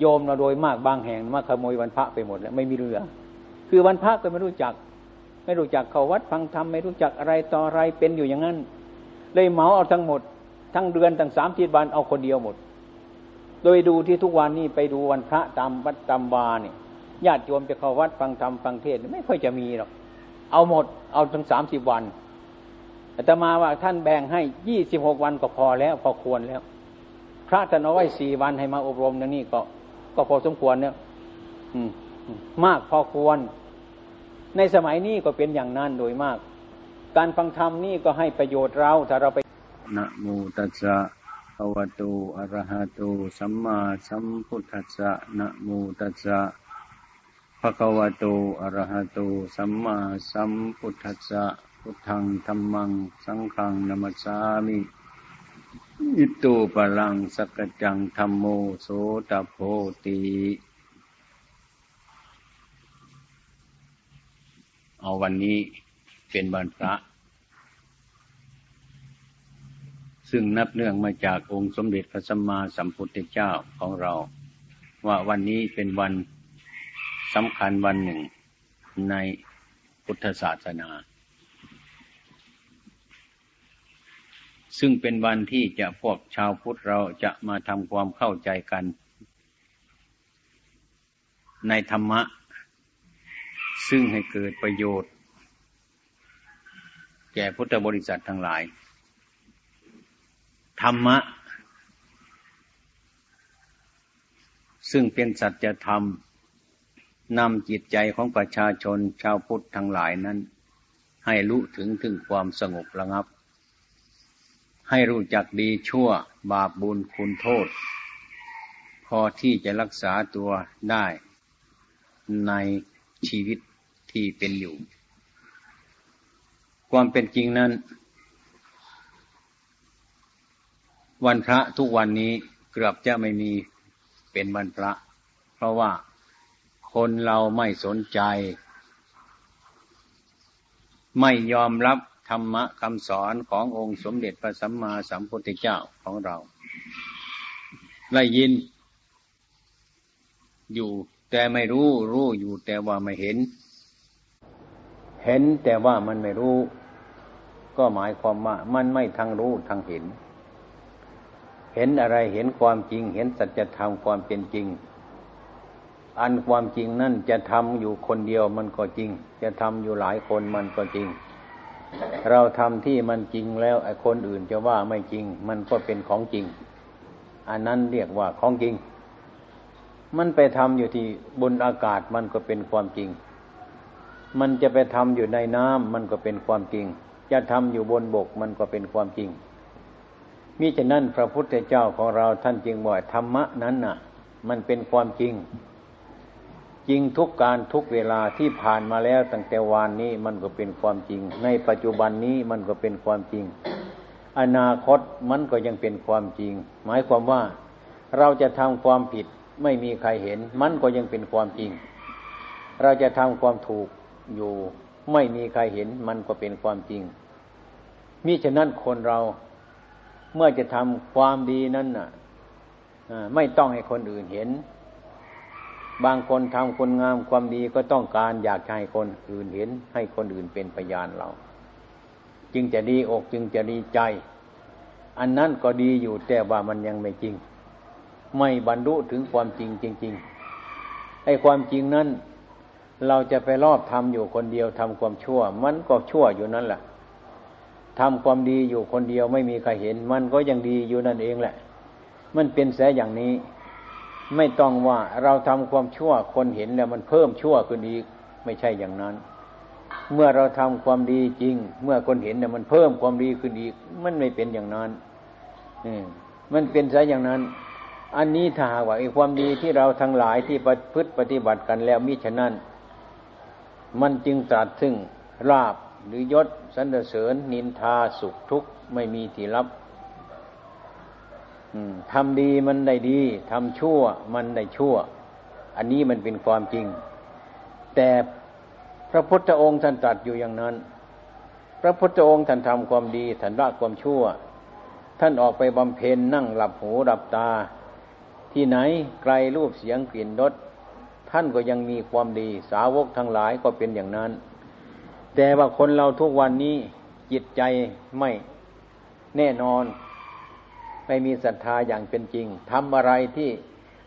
โยมเราโดยมากบางแห่งมาขโมยวันพระไปหมดแล้วไม่มีเรือ คือวันพระก็ไม่รู้จัก ไม่รู้จักเขาวัดฟังธรรมไม่รู้จักอะไรต่ออะไรเป็นอยู่อย่างนั้น เลยเหมาเอาทั้งหมด ทั้งเดือนทั้งสามทีวันเอาคนเดียวหมด โดยดูที่ทุกวันนี้ไปดูวันพระตามวัดตามวาเนี่ยญาติโยมจะเข้าวัดฟังธรรมฟังเทศไม่ค่อยจะมีหรอกเอาหมดเอาทั้งสามสิบวันแต่มาว่าท่านแบ่งให้ยี่สิบหกวันก็พอแล้วพอควรแล้ว พระท่านเอาไว้สี่วันให้มาอบรมนนี่ก็ ก็พอสมควรเนี่ยม มากพอควร ในสมัยนี้ก็เป็นอย่างนั้นโดยมาก การฟังธรรมนี่ก็ให้ประโยชน์เราถ้าเราไปนะโมตัสสะภะวะโตอะระหะโตสัมมาสัมพุทธัสสะนะโมตัสสะภะคะวะโตอะระหะโตสัมมาสัมพุทธัสสะพุทธังธรรมัง สังฆังนัมัสสามิอิตูปะลังสกจังธรรมโมโสตโพติ เอาวันนี้เป็นวันพระ ซึ่งนับเนื่องมาจากองค์สมเด็จพระสัมมาสัมพุทธเจ้าของเรา ว่าวันนี้เป็นวันสำคัญวันหนึ่งในพุทธศาสนา ซึ่งเป็นวันที่จะพวกชาวพุทธเราจะมาทำความเข้าใจกัน ในธรรมะ ซึ่งให้เกิดประโยชน์ แก่พุทธบริษัททั้งหลาย ธรรมะ ซึ่งเป็นสัจธรรมนำจิตใจของประชาชนชาวพุทธทั้งหลายนั้น ให้รู้ถึงถึงความสงบระงับ ให้รู้จักดีชั่วบาปบุญคุณโทษ พอที่จะรักษาตัวได้ในชีวิต ที่เป็นอยู่ ความเป็นจริงนั้น วันพระทุกวันนี้เกือบจะไม่มีเป็นวันพระ เพราะว่าคนเราไม่สนใจ ไม่ยอมรับธรรมะคำสอนขององค์สมเด็จพระสัมมาสัมพุทธเจ้าของเรา ได้ยิน อยู่แต่ไม่รู้ รู้อยู่แต่ว่าไม่เห็น เห็นแต่ว่ามันไม่รู้ ก็หมายความว่ามันไม่ทั้งรู้ทั้งเห็น เห็นอะไรเห็นความจริง เห็นสัจธรรมความเป็นจริง อันความจริงนั่นจะทำอยู่คนเดียวมันก็จริง จะทำอยู่หลายคนมันก็จริง เราทำที่มันจริงแล้วไอ้คนอื่นจะว่าไม่จริง มันก็เป็นของจริง อันนั้นเรียกว่าของจริง มันไปทำอยู่ที่บนอากาศมันก็เป็นความจริง มันจะไปทำอยู่ในน้ำมันก็เป็นความจริง จะทำอยู่บนบกมันก็เป็นความจริงมิฉะนั้นพระพุทธเจ้าของเราท่านจึงบอกธรรมะนั้นน่ะ มันเป็นความจริง จริงทุกการทุกเวลาที่ผ่านมาแล้วตั้งแต่วานนี้มันก็เป็นความจริง ในปัจจุบันนี้มันก็เป็นความจริง อนาคตมันก็ยังเป็นความจริง หมายความว่าเราจะทำความผิดไม่มีใครเห็น มันก็ยังเป็นความจริง เราจะทำความถูก อยู่ ไม่มีใครเห็นมันก็เป็นความจริงมิฉะนั้นคนเราเมื่อจะทำความดีนั้นน่ะไม่ต้องให้คนอื่นเห็น บางคนทำคนงามความดีก็ต้องการอยากให้คนอื่นเห็น ให้คนอื่นเป็นพยานเรา จึงจะดีอกจึงจะดีใจ อันนั้นก็ดีอยู่แต่ว่ามันยังไม่จริง ไม่บรรลุถึงความจริงจริง ๆไอ้ความจริงนั้น เราจะไปรอบทำอยู่คนเดียวทำความชั่ว มันก็ชั่วอยู่นั่นแหละทำความดีอยู่คนเดียวไม่มีใครเห็น มันก็ยังดีอยู่นั่นเองแหละ มันเป็นแสอย่างนี้ ไม่ต้องว่าเราทำความชั่วคนเห็นแล้วมันเพิ่มชั่วขึ้นอีกไม่ใช่อย่างนั้น เมื่อเราทำความดีจริง เมื่อคนเห็นเนี่ยมันเพิ่มความดีขึ้นอีก มันไม่เป็นอย่างนั้นมันเป็นซะอย่างนั้น อันนี้ถ้าหากว่าไอ้ความดีที่เราทั้งหลายที่ประพฤติปฏิบัติกันแล้วมิฉะนั้น มันจึงตรัสซึ่งราบหรือยศสรรเสริญ นินทาสุขทุกข์ไม่มีที่รับทำดีมันได้ดีทำชั่วมันได้ชั่ว อันนี้มันเป็นความจริง แต่พระพุทธองค์ท่านตรัสอยู่อย่างนั้น พระพุทธองค์ท่านทำความดีท่านละความชั่ว ท่านออกไปบำเพ็ญนั่งหลับหูหลับตา ที่ไหนไกลรูปเสียงกลิ่นรส ท่านก็ยังมีความดี สาวกทั้งหลายก็เป็นอย่างนั้น แต่ว่าคนเราทุกวันนี้จิตใจไม่แน่นอน ไม่มีศรัทธาอย่างเป็นจริงทำอะไรที่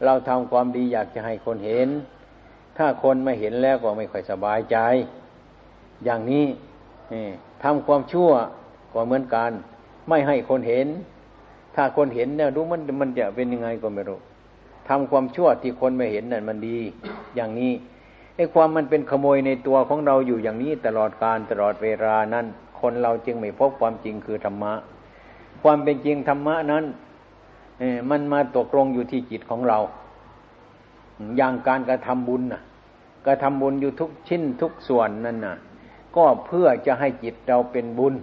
เราทำความดีอยากจะให้คนเห็น ถ้าคนไม่เห็นแล้วก็ไม่ค่อยสบายใจ อย่างนี้ทำความชั่วก็เหมือนกัน ไม่ให้คนเห็น ถ้าคนเห็นเนี่ยรู้มันมันจะเป็นยังไงก็ไม่รู้ ทำความชั่วที่คนไม่เห็นนั่นมันดี อย่างนี้ไอ้ความมันเป็นขโมยในตัวของเราอยู่อย่างนี้ตลอดการตลอดเวลานั้น คนเราจึงไม่พบความจริงคือธรรมะ ความเป็นจริงธรรมะนั้นมันมาตกลงอยู่ที่จิตของเรา อย่างการกระทำบุญน่ะกระทำบุญอยู่ทุกชิ้นทุกส่วนนั่นน่ะ ก็เพื่อจะให้จิตเราเป็นบุญ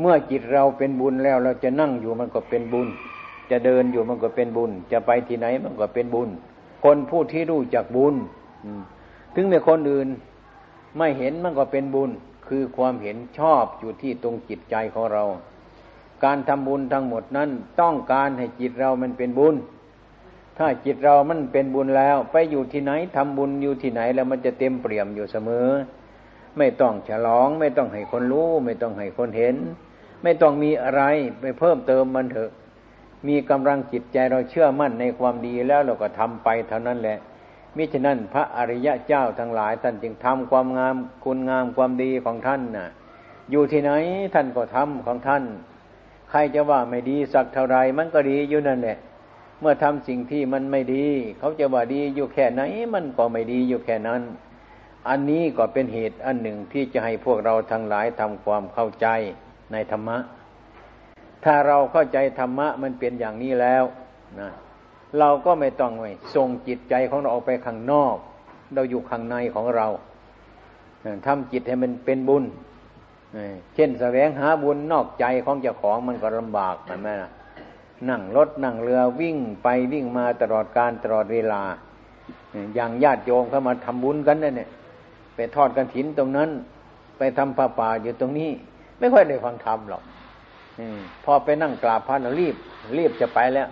เมื่อจิตเราเป็นบุญแล้วเราจะนั่งอยู่มันก็เป็นบุญ จะเดินอยู่มันก็เป็นบุญ จะไปที่ไหนมันก็เป็นบุญ คนผู้ที่รู้จักบุญถึงแม้คนอื่นไม่เห็นมันก็เป็นบุญ คือความเห็นชอบอยู่ที่ตรงจิตใจของเรา การทำบุญทั้งหมดนั้นต้องการให้จิตเรามันเป็นบุญ ถ้าจิตเรามันเป็นบุญแล้ว ไปอยู่ที่ไหนทำบุญอยู่ที่ไหนแล้วมันจะเต็มเปี่ยมอยู่เสมอ ไม่ต้องฉลอง ไม่ต้องให้คนรู้ ไม่ต้องให้คนเห็น ไม่ต้องมีอะไรไปเพิ่มเติมมันเถอะ มีกำลังจิตใจเราเชื่อมั่นในความดีแล้วเราก็ทำไปเท่านั้นแหละ มิฉะนั้นพระอริยะเจ้าทั้งหลายท่านจึงทำความงามคุณงามความดีของท่านน่ะ อยู่ที่ไหนท่านก็ทำของท่าน ใครจะว่าไม่ดีสักเท่าไรมันก็ดีอยู่นั่นแหละ เมื่อทำสิ่งที่มันไม่ดี เขาจะว่าดีอยู่แค่ไหนมันก็ไม่ดีอยู่แค่นั้น อันนี้ก็เป็นเหตุอันหนึ่งที่จะให้พวกเราทั้งหลายทำความเข้าใจในธรรมะ ถ้าเราเข้าใจธรรมะมันเป็นอย่างนี้แล้วนะเราก็ไม่ต้องไปส่งจิตใจของเราออกไปข้างนอก เราอยู่ข้างในของเราทำจิตให้มันเป็นบุญเช่นแสวงหาบุญนอกใจของเจ้าของมันก็ลำบากเห็นไหมนะนั่งรถนั่งเรือวิ่งไปวิ่งมาตลอดการตลอดเวลา อย่างญาติโยมเข้ามาทำบุญกันเนี่ย ไปทอดกันถินตรงนั้น ไปทำผ้าป่าอยู่ตรงนี้ ไม่ค่อยได้ฟังธรรมหรอก พอไปนั่งกราบพระนรีบ รีบจะไปแล้ว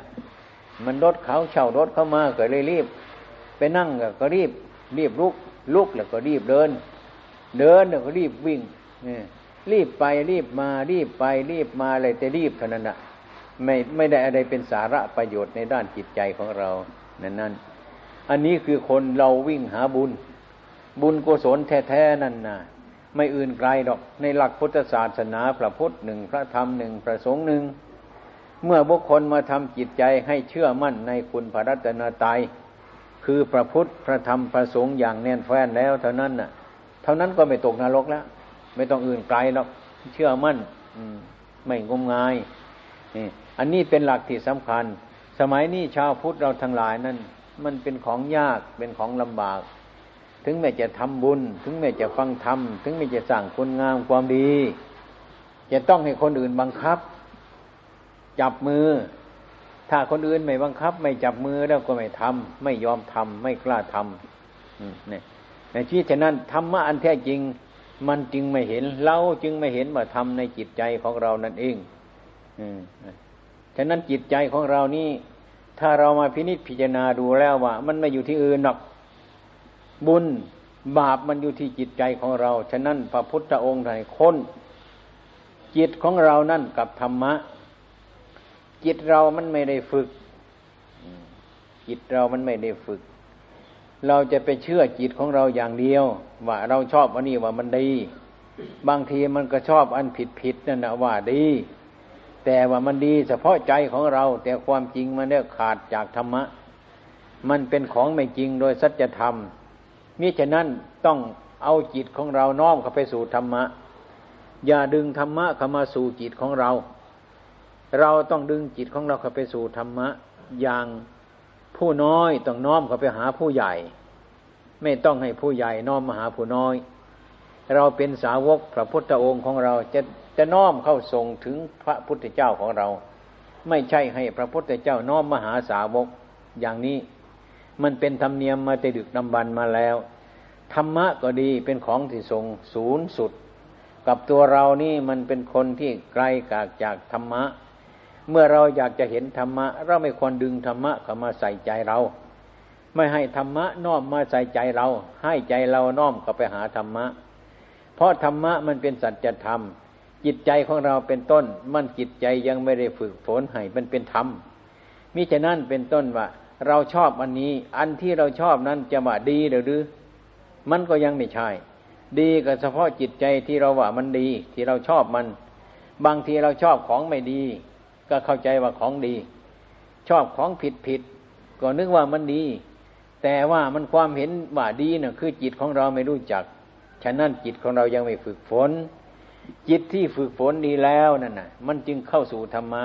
มันรถเขาเช่ารถเข้ามาก็เลยรีบ ไปนั่งก็รีบ รีบลุกลุกแล้วก็รีบเดิน เดินแล้วก็รีบวิ่งรีบไปรีบมารีบไปรีบมาอะไรแต่รีบเท่านั้นนะไม่ไม่ได้อะไรเป็นสาระประโยชน์ในด้านจิตใจของเรานั่นนั่นอันนี้คือคนเราวิ่งหาบุญ บุญกุศลแท้ๆนั่นน่ะ ไม่อื่นไกลดอก ในหลักพุทธศาสนาพระพุทธหนึ่งพระธรรมหนึ่งพระสงฆ์หนึ่ง เมื่อบุคคลมาทำจิตใจให้เชื่อมั่นในคุณพระรัตนตรัยคือพระพุทธพระธรรมพระสงฆ์อย่างแน่นแฟ้นแล้ว เท่านั้นน่ะ เท่านั้นก็ไม่ตกนรกแล้ว ไม่ต้องอื่นไกลหรอกเชื่อมั่นไม่งมงายอันนี้เป็นหลักที่สำคัญ สมัยนี้ชาวพุทธเราทั้งหลายนั้น มันเป็นของยากเป็นของลำบาก ถึงแม้จะทำบุญ ถึงแม้จะฟังธรรม ถึงแม้จะสั่งคุณงามความดี จะต้องให้คนอื่นบังคับ จับมือ ถ้าคนอื่นไม่บังคับ ไม่จับมือแล้วก็ไม่ทำไม่ยอมทำไม่กล้าทำเนี่ยในที่ฉะนั้นธรรมะอันแท้จริง มันจึงไม่เห็นเราจึงไม่เห็นว่าทำในจิตใจของเรานั่นเองฉะนั้นจิตใจของเรานี่ถ้าเรามาพินิจพิจารณาดูแล้วว่า มันไม่อยู่ที่อื่นหรอก บุญบาปมันอยู่ที่จิตใจของเรา ฉะนั้นพระพุทธองค์ไทยค้น จิตของเรานั่นกับธรรมะ จิตเรามันไม่ได้ฝึก จิตเรามันไม่ได้ฝึก เราจะไปเชื่อจิตของเราอย่างเดียว ว่าเราชอบอันนี้ว่ามันดี บางทีมันก็ชอบอันผิดผิดนั่นนะว่าดี แต่ว่ามันดี เฉพาะใจของเรา แต่ความจริงมันเนี่ยขาดจากธรรมะ มันเป็นของไม่จริงโดยสัจธรรม มิฉะนั้นต้องเอาจิตของเราน้อมเข้าไปสู่ธรรมะ อย่าดึงธรรมะเข้ามาสู่จิตของเรา เราต้องดึงจิตของเราเข้าไปสู่ธรรมะ อย่างผู้น้อยต้องน้อมเข้าไปหาผู้ใหญ่ ไม่ต้องให้ผู้ใหญ่น้อมมาหาผู้น้อย เราเป็นสาวกพระพุทธองค์ของเราจะจะน้อมเข้าส่งถึงพระพุทธเจ้าของเรา ไม่ใช่ให้พระพุทธเจ้าน้อมมาหาสาวกอย่างนี้ มันเป็นธรรมเนียมมาแต่ดึกดำบรรมาแล้ว ธรรมะก็ดีเป็นของที่ทรงศูนย์สุด กับตัวเรานี่มันเป็นคนที่ไกลกากจากธรรมะ เมื่อเราอยากจะเห็นธรรมะ เราไม่ควรดึงธรรมะเข้ามาใส่ใจเรา ไม่ให้ธรรมะน้อมมาใส่ใจเรา ให้ใจเราน้อมก็ไปหาธรรมะ เพราะธรรมะมันเป็นสัจธรรม จิตใจของเราเป็นต้น มันจิตใจยังไม่ได้ฝึกฝนให้มันเป็นธรรมมิฉะนั้นเป็นต้นว่า เราชอบอันนี้ อันที่เราชอบนั้นจะว่าดีหรือ มันก็ยังไม่ใช่ ดีก็เฉพาะจิตใจที่เราว่ามันดี ที่เราชอบมัน บางทีเราชอบของไม่ดี ก็เข้าใจว่าของดี ชอบของผิดผิดก็นึกว่ามันดี แต่ว่ามันความเห็นว่าดีนะ่ะคือจิตของเราไม่รู้จัก ฉะนั้นจิตของเรายังไม่ฝึกฝน จิตที่ฝึกฝนดีแล้วนั่นน่ะ มันจึงเข้าสู่ธรรมะ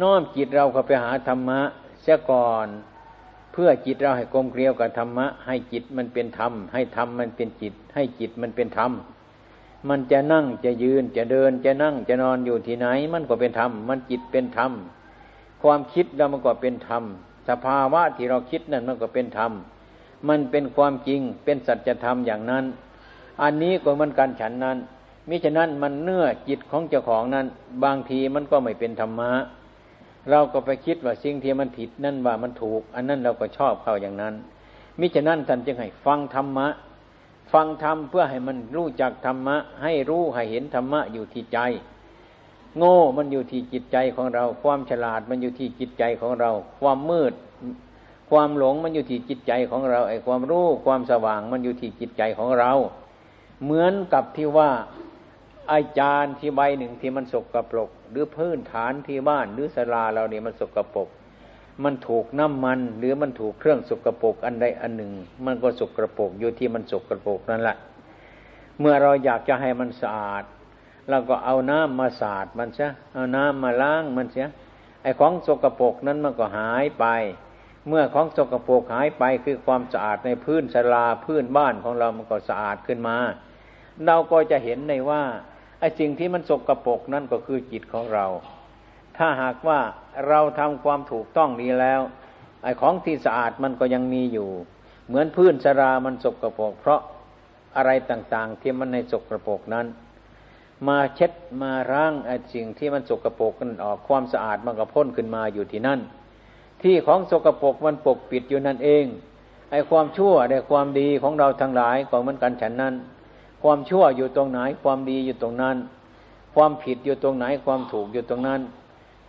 น้อมจิตเราเข้าไปหาธรรมะ เสียก่อนเพื่อจิตเราให้กลมเกลียวกับธรรมะ ให้จิตมันเป็นธรรม ให้ธรรมมันเป็นจิต ให้จิตมันเป็นธรรมมันจะนั่งจะยืนจะเดินจะนั่งจะนอนอยู่ที่ไหน มันก็เป็นธรรม มันจิตเป็นธรรม ความคิดเรามันก็เป็นธรรม สภาวะที่เราคิดนั่นมันก็เป็นธรรม มันเป็นความจริงเป็นสัจธรรมอย่างนั้น อันนี้ก็มันการฉันนั้นมิฉะนั้นมันเนื้อจิตของเจ้าของนั้น บางทีมันก็ไม่เป็นธรรมะ เราก็ไปคิดว่าสิ่งที่มันผิดนั่นว่ามันถูก อันนั้นเราก็ชอบเขาอย่างนั้น มิฉะนั้นท่านจึงให้ฟังธรรมะ ฟังธรรมเพื่อให้มันรู้จักธรรมะ ให้รู้ให้เห็นธรรมะอยู่ที่ใจ โง่มันอยู่ที่จิตใจของเรา ความฉลาดมันอยู่ที่จิตใจของเรา ความมืด ความหลงมันอยู่ที่จิตใจของเราไอ้ความรู้ความสว่างมันอยู่ที่จิตใจของเรา เหมือนกับที่ว่าอาจารย์ที่ใบหนึ่งที่มันสกรปรก หรือพื้นฐานที่บ้านหรือสลาเราเนี่ยมันสกรปรกมันถูกน้ำมัน หรือมันถูกเครื่องสกรปรกอันใดอันหนึ่ง มันก็สกรปรกอยู่ที่มันสกรปรกนั่นแหละเมื่อเราอยากจะให้มันสะอาดเราก็เอาน้ำมาสาดมันเสียเอาน้ำมาล้างมันเสียไอ้ของสกปรกนั้นมันก็หายไป เมื่อของสกปรกหายไปคือความสะอาดในพื้นสลาพื้นบ้านของเรามันก็สะอาดขึ้นมา เราก็จะเห็นในว่า ไอ้สิ่งที่มันสกปรกนั่นก็คือจิตของเรา ถ้าหากว่าเราทำความถูกต้องนี้แล้ว ไอ้ของที่สะอาดมันก็ยังมีอยู่ เหมือนพื้นสลามันสกปรกเพราะอะไรต่างๆ ที่มันในสกปรกนั้น มาเช็ดมาร่างไอ้สิ่งที่มันสกรปรกกันออกความสะอาดมันก็พ้นขึ้นมาอยู่ที่นั่น ที่ของสกรปรกมันปกปิดอยู่นั่นเองไอ้ความชั่วไอ้ความดีของเราทั้งหลายก็เหมือนกันฉันนั้น ความชั่วอยู่ตรงไหน ความดีอยู่ตรงนั้น ความผิดอยู่ตรงไหน ความถูกอยู่ตรงนั้น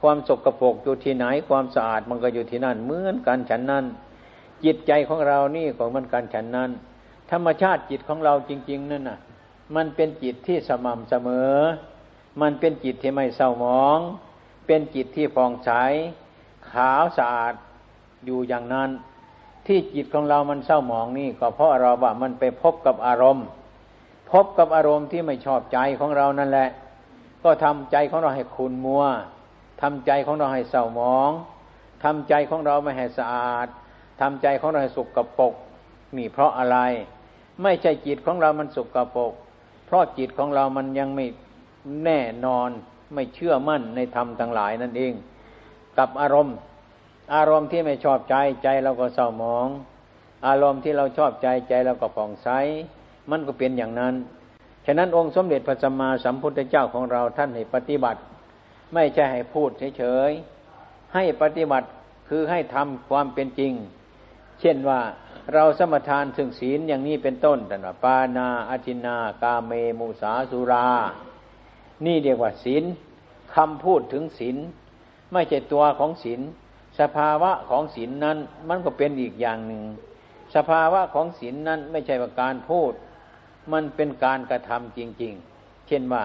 ความสกรปรกอยู่ที่ไหน ความสะอาดมันก็อยู่ที่นั่น เหมือนกันฉันนั้น จิตใจของเรานี่ก็เหมือนกันฉันนั้น ธรรมชาติจิตของเราจริง ๆ นั่นน่ะ มันเป็นจิตที่สม่ำเสมอ มันเป็นจิตที่ไม่เศร้าหมอง เป็นจิตที่ฟองใสขาวสะอาดอยู่อย่างนั้น ที่จิตของเรามันเศร้าหมองนี่ก็เพราะเราว่ามันไปพบกับอารมณ์ พบกับอารมณ์ที่ไม่ชอบใจของเรานั่นแหละ ก็ทำใจของเราให้คุณมัวทำใจของเราให้เศร้าหมองทำใจของเราไม่ให้สะอาดทำใจของเราให้สุกกระปกนี่เพราะอะไร ไม่ใช่จิตของเรามันสุกกระปก เพราะจิตของเรามันยังไม่แน่นอนไม่เชื่อมั่นในธรรมทั้งหลายนั่นเอง กับอารมณ์ อารมณ์ที่ไม่ชอบใจใจเราก็เศร้าหมอง อารมณ์ที่เราชอบใจใจเราก็ผ่องใส มันก็เป็นอย่างนั้น ฉะนั้นองค์สมเด็จพระสัมมาสัมพุทธเจ้าของเราท่านให้ปฏิบัติ ไม่ใช่ให้พูดเฉยๆให้ปฏิบัติคือให้ทำความเป็นจริง เช่นว่าเราสมทานถึงศีลอย่างนี้เป็นต้นแต่ว่าปานาอจินากาเมมุสาสุรา นี่เรียกว่าศีลคำพูดถึงศีลไม่ใช่ตัวของศีลสภาวะของศีลนั้นมันก็เป็นอีกอย่างหนึ่ง สภาวะของศีลนั้นไม่ใช่ว่าการพูด มันเป็นการกระทำจริง ๆ เช่นว่า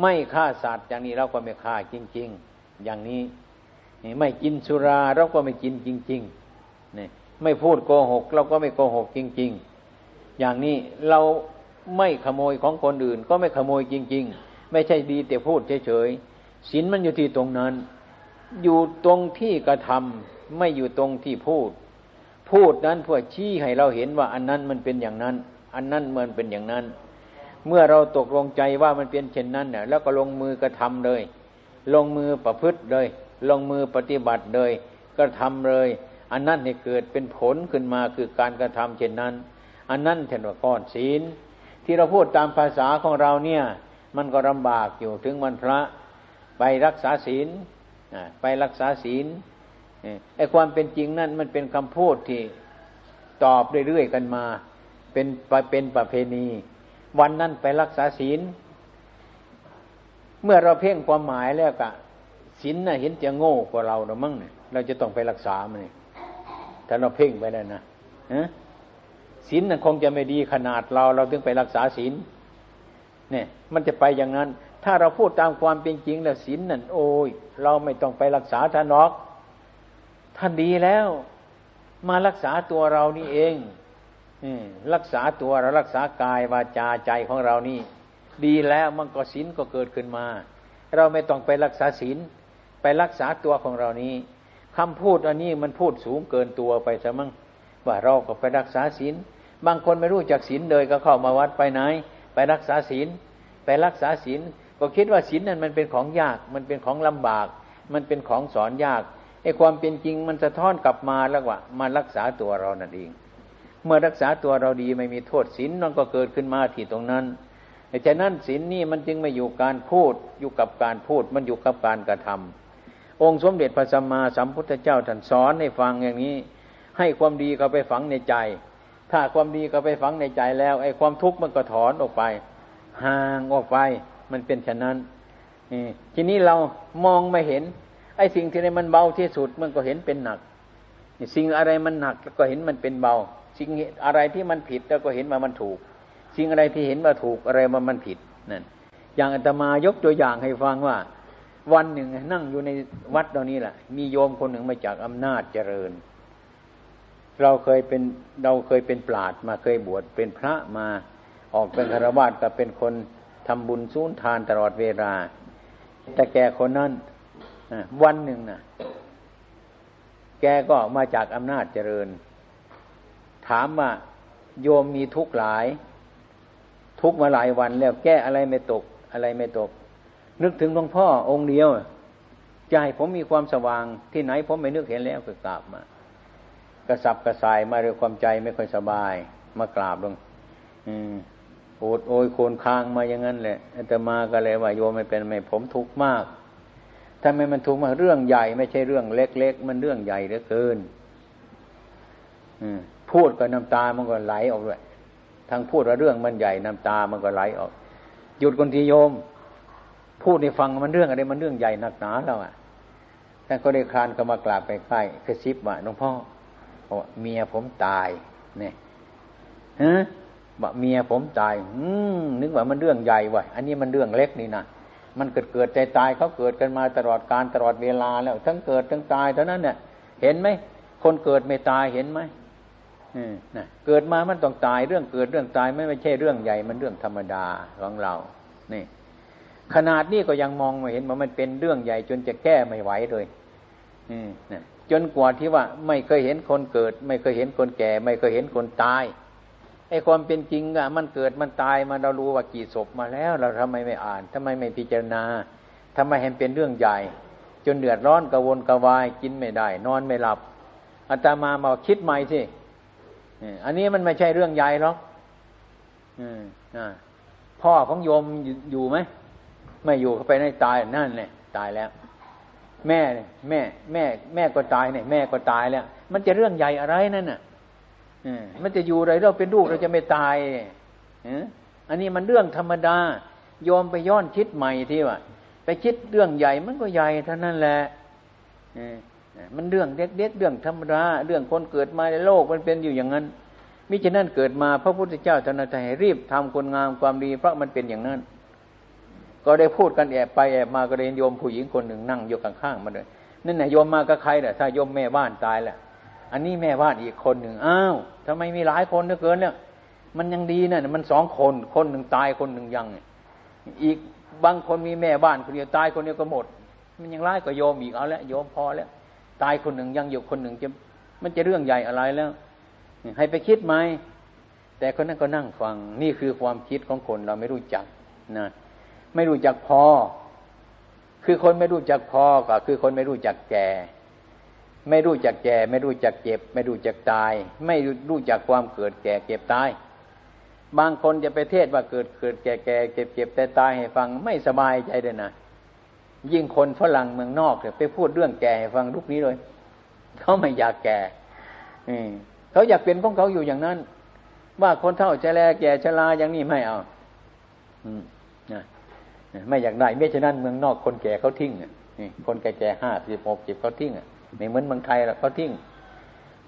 ไม่ฆ่าสัตว์อย่างนี้เราก็ไม่ฆ่าจริง ๆ อย่างนี้ไม่กินสุราเราก็ไม่กินจริงๆนี่ไม่พูดโกหก เราก็ไม่โกหกจริง ๆ อย่างนี้เราไม่ขโมยของคนอื่น ก็ไม่ขโมยจริง ๆ ไม่ใช่ดีแต่พูดเฉยๆศีลมันอยู่ที่ตรงนั้น อยู่ตรงที่กระทำไม่อยู่ตรงที่พูด พูดนั้นเพื่อชี้ให้เราเห็นว่าอันนั้นมันเป็นอย่างนั้น อันนั้นมันเป็นอย่างนั้น เมื่อเราตกลงใจว่ามันเป็นเช่นนั้นเนี่ยแล้วก็ลงมือกระทำเลย ลงมือประพฤติเลย ลงมือปฏิบัติเลยกระทำเลย อันนั้นให้เกิดเป็นผลขึ้นมาคือการกระทำเช่นนั้น อันนั้นเช่นว่าก้อนศีล ที่เราพูดตามภาษาของเราเนี่ย มันก็ลำบากอยู่ถึงวันพระไปรักษาศีลไปรักษาศีลไอ้ความเป็นจริงนั่นมันเป็นคำพูดที่ตอบเรื่อยๆกันมา เป็นเป็นประเพณี วันนั้นไปรักษาศีล เมื่อเราเพ่งความหมายแล้วกะศีลน่ะเห็นจะโง่กว่าเราหรือมั้งเนี่ยเราจะต้องไปรักษามันเนี่ยถ้าเราเพ่งไปแล้วนะศีลน่ะคงจะไม่ดีขนาดเรา เราถึงไปรักษาศีลเนี่ย มันจะไปอย่างนั้น ถ้าเราพูดตามความเป็นจริงแล้วศีลนั่นโอ้ยเราไม่ต้องไปรักษาท่านหรอก ท่านดีแล้ว มารักษาตัวเรานี่เอง รักษาตัวเรารักษากายวาจาใจของเรานี่ ดีแล้วมันก็ศีลก็เกิดขึ้นมา เราไม่ต้องไปรักษาศีลไปรักษาตัวของเรานี้คำพูดอันนี้มันพูดสูงเกินตัวไปซะมั้งว่าเราก็ไปรักษาศีลบางคนไม่รู้จักศีลเลยก็เข้ามาวัดไปไหน ไปรักษาศีลไปรักษาศีลก็คิดว่าศีลนั้นมันเป็นของยาก มันเป็นของลำบาก มันเป็นของสอนยากไอ้ความเป็นจริงมันสะท้อนกลับมาแล้วว่ามารักษาตัวเรานั่นเอง เมื่อรักษาตัวเราดีไม่มีโทษศีลนั่นก็เกิดขึ้นมาที่ตรงนั้นแต่ฉะนั้นศีลนี่มันจึงไม่อยู่การพูดอยู่กับการพูดมันอยู่กับการกระทำองค์สมเด็จพระสัมมาสัมพุทธเจ้าท่านสอนให้ฟังอย่างนี้ ให้ความดีเขาไปฝังในใจ ถ้าความดีเขาไปฝังในใจแล้วไอ้ความทุกข์มันก็ถอนออกไป ห่างออกไป มันเป็นฉะนั้นทีนี้เรามองไม่เห็น ไอ้สิ่งที่มันเบาที่สุดมันก็เห็นเป็นหนัก สิ่งอะไรมันหนักก็เห็นมันเป็นเบา สิ่งอะไรที่มันผิดแล้วก็เห็นว่ามันถูก สิ่งอะไรที่เห็นว่าถูกอะไรมันมันผิดนั่นอย่างอาตมายกตัวอย่างให้ฟังว่า วันหนึ่งนั่งอยู่ในวัดตรงนี้แหละมีโยมคนหนึ่งมาจากอำนาจเจริญ เราเคยเป็นเราเคยเป็นปราดมาเคยบวชเป็นพระมาออกเป็นคารวาสก็เป็นคนทำบุญสูนทานตลอดเวลา แต่แกคนนั้นวันหนึ่งนะแกก็มาจากอำนาจเจริญ ถามว่าโยมมีทุกข์หลาย ทุกข์มาหลายวันแล้วแก้อะไรไม่ตกอะไรไม่ตก นึกถึงหลวงพ่อองค์เดียวใจผมมีความสว่างที่ไหนผมไม่นึกเห็นแล้วก็กราบมากระสับกระส่ายมาด้วยความใจไม่ค่อยสบาย มากราบลงอืมโอดโอยโคนคางมาอย่างนั้นแหละแต่มาก็เลยว่าโยมไม่เป็นไม่ผมทุกข์มากทำไมมันทุกข์มากเรื่องใหญ่ไม่ใช่เรื่องเล็ก ๆ มันเรื่องใหญ่เหลือเกิน อืม พูดกับน้ำตามันก็ไหลออกด้วยทั้งพูดว่าเรื่องมันใหญ่น้ำตามันก็ไหลออก หยุดคนทีโยม พูดในฟังมันเรื่องอะไรมันเรื่องใหญ่หนักหนาแล้วอะท่านก็ได้คลานเข้ามากราบไปใกล้กระซิบว่าหลวงพ่อเมียผมตายเนี่ยฮะว่าเมียผมตาย อืมนึกว่ามันเรื่องใหญ่ว่ะอันนี้มันเรื่องเล็กนี่นะมันเกิดเกิดใจตายเขาเกิดกันมาตลอดการตลอดเวลาแล้ว ทั้งเกิดทั้งตายเท่านั้นเนี่ยเห็นไหมคนเกิดไม่ตายเห็นไหม นะเกิดมามันต้องตายเรื่องเกิดเรื่องตายไม่ไม่ใช่เรื่องใหญ่มันเรื่องธรรมดาของเรา นี่ ขนาดนี้ก็ยังมองไม่เห็นว่ามันเป็นเรื่องใหญ่ จนจะแก้ไม่ไหวเลย อืมนะจนกว่าที่ว่า ไม่เคยเห็นคนเกิด ไม่เคยเห็นคนแก่ ไม่เคยเห็นคนตายไอ้ความเป็นจริงอะมันเกิดมันตายมันเรารู้ว่ากี่ศพมาแล้ว เราทำไมไม่อ่านทำไมไม่พิจารณาทำไมเห็นเป็นเรื่องใหญ่ จนเดือดร้อนกระวนกระวายกินไม่ได้ นอนไม่หลับอาตมามาคิดใหม่สิ อันนี้มันไม่ใช่เรื่องใหญ่หรอกพ่อของโยมอยู่ไหมไม่อยู่เขาไปในตายนั่นแหละตายแล้ว แม่แม่ แม่ แม่ก็ตายเนี่ยแม่ก็ตายแล้ว มันจะเรื่องใหญ่อะไรนั่นน่ะมันจะอยู่อะไรเราเป็นลูกเราจะไม่ตายอันนี้มันเรื่องธรรมดายอมไปย้อนคิดใหม่ที่ว่าไปคิดเรื่องใหญ่มันก็ใหญ่เท่านั้นแหละ มันเรื่องเด็กๆเรื่องธรรมดาเรื่องคนเกิดมาในโลกมันเป็นอยู่อย่างนั้นมิฉะนั้นเกิดมาพระพุทธเจ้าท่านจะให้รีบทำคนงามความดี เพราะมันเป็นอย่างนั้น ก็ได้พูดกันแอบไปแอบมาก็เรียนโยมผู้หญิงคนหนึ่งนั่งอยู่ข้างๆมาเลยนั่นไหนโยมมากับใครเนี่ยถ้าโยมแม่บ้านตายแหละอันนี้แม่บ้านอีกคนหนึ่งอ้าวทำไมมีหลายคนเหลือเกินเนี่ยมันยังดีนะมันสองคนคนหนึ่งตายคนหนึ่งยัง อีกบางคนมีแม่บ้านคนเดียวตายคนเดียวก็หมด มันยังร้ายกว่าโยมอีกเอาล้วโยมพอแล้ว ตายคนหนึ่งยังอยู่คนหนึ่งจะมันจะเรื่องใหญ่อะไรแล้ว ให้ไปคิดไหมแต่คนนั้นก็นั่งฟัง นี่คือความคิดของคนเราไม่รู้จักนะไม่รู้จักพอ คือคนไม่รู้จักพอก็คือคนไม่รู้จักแก่ ไม่รู้จักแก่ ไม่รู้จักเจ็บ ไม่รู้จักตาย ไม่รู้จักความเกิดแก่เก็บตาย บางคนจะไปเทศว่าเกิดเกิดแก่แก่เก็บเก็บแต่ตายให้ฟังไม่สบายใจเลยนะ ยิ่งคนฝรั่งเมืองนอกเนี่ยไปพูดเรื่องแก่ให้ฟังลุกนี้เลย เขาไม่อยากแก่เขาอยากเป็นของเขาอยู่อย่างนั้น ว่าคนเฒ่าจะแลแก่ชราอย่างนี้ไม่เอาอไม่อยากได้ไม่ฉะนั้นเมืองนอกคนแก่เขาทิ้งอะนี่คนแก่ๆห้าสิบหกสิบเขาทิ้งไม่เหมือนเมืองไทยหรอกเขาทิ้ง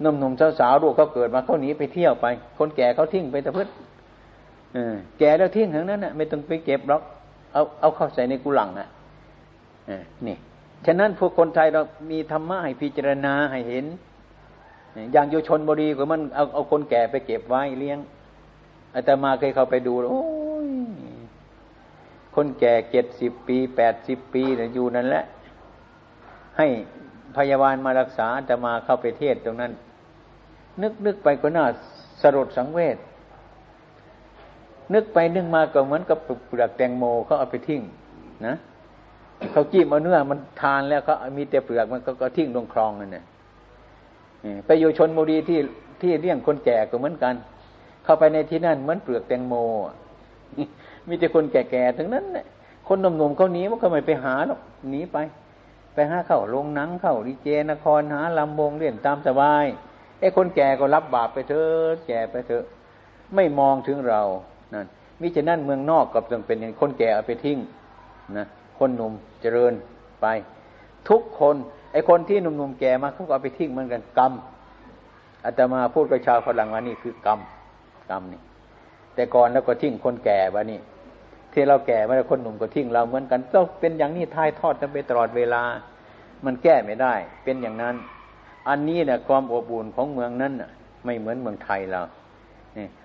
นมนมสาวๆลูกเขาเกิดมาเขาหนีไปเที่ยวไป คนแก่เขาทิ้งไปแต่พืชแก่แล้วทิ้งทั้งนั้นอะ ไม่ต้องไปเก็บหรอกเอาเอาเข้าใส่ในกุหลังอะ นี่ฉะนั้นพวกคนไทยเรามีธรรมะให้พิจารณาให้เห็น อย่างโยชนบรีก็มันเอาเอาคนแก่ไปเก็บไว้เลี้ยงอาตมาเคยเข้าไปดูโอ้ยคนแก่เจ็ดสิบปีแปดสิบปีเนี่ยอยู่นั่นแหละ ให้พยาบาลมารักษาอาตมาเข้าไปเทศตรงนั้น นึกนึกไปก็น่าสลดสังเวชนึกไปนึกมาก็เหมือนกับเปลือกแตงโมเขาเอาไปทิ้งนะ เขาจิ้มเอาเนื้อมันทานแล้วเขามีแต่เปลือกมันก็ทิ้งลงคลองนั่นเนี่ยไปอยู่ชนบุรีที่ที่เลี้ยงคนแก่ก็เหมือนกัน เข้าไปในที่นั่นเหมือนเปลือกแตงโมมีแต่คนแก่ๆทั้งนั้นคนหนุ่มๆเขาหนีมันก็ไม่ไปหาหรอกหนีไป ไปหาเข้าลงหนังเข้าดีเจนครหาลำวงเล่นตามสบายไอ้คนแก่ก็รับบาปไปเถอะแก่ไปเถอะ ไม่มองถึงเรานั่นมิฉะนั้นเมืองนอกกับต้องเป็นคนแก่เอาไปทิ้งนะ คนหนุ่มเจริญไป ทุกคน ไอคนที่หนุ่มๆแก่มาเขาก็เอาไปทิ้งเหมือนกันกรรมอาตมาพูดกับชาวฝรั่งว่านี่คือกรรมกรรมนี่ แต่ก่อนแล้วก็ทิ้งคนแก่วะนี่ที่เราแก่มาแล้วคนหนุ่มก็ทิ้งเราเหมือนกันต้องเป็นอย่างนี้ทายทอดกันไปตลอดเวลา มันแก้ไม่ได้ เป็นอย่างนั้น อันนี้เนี่ยความอบอุ่นของเมืองนั้นน่ะ ไม่เหมือนเมืองไทยเรา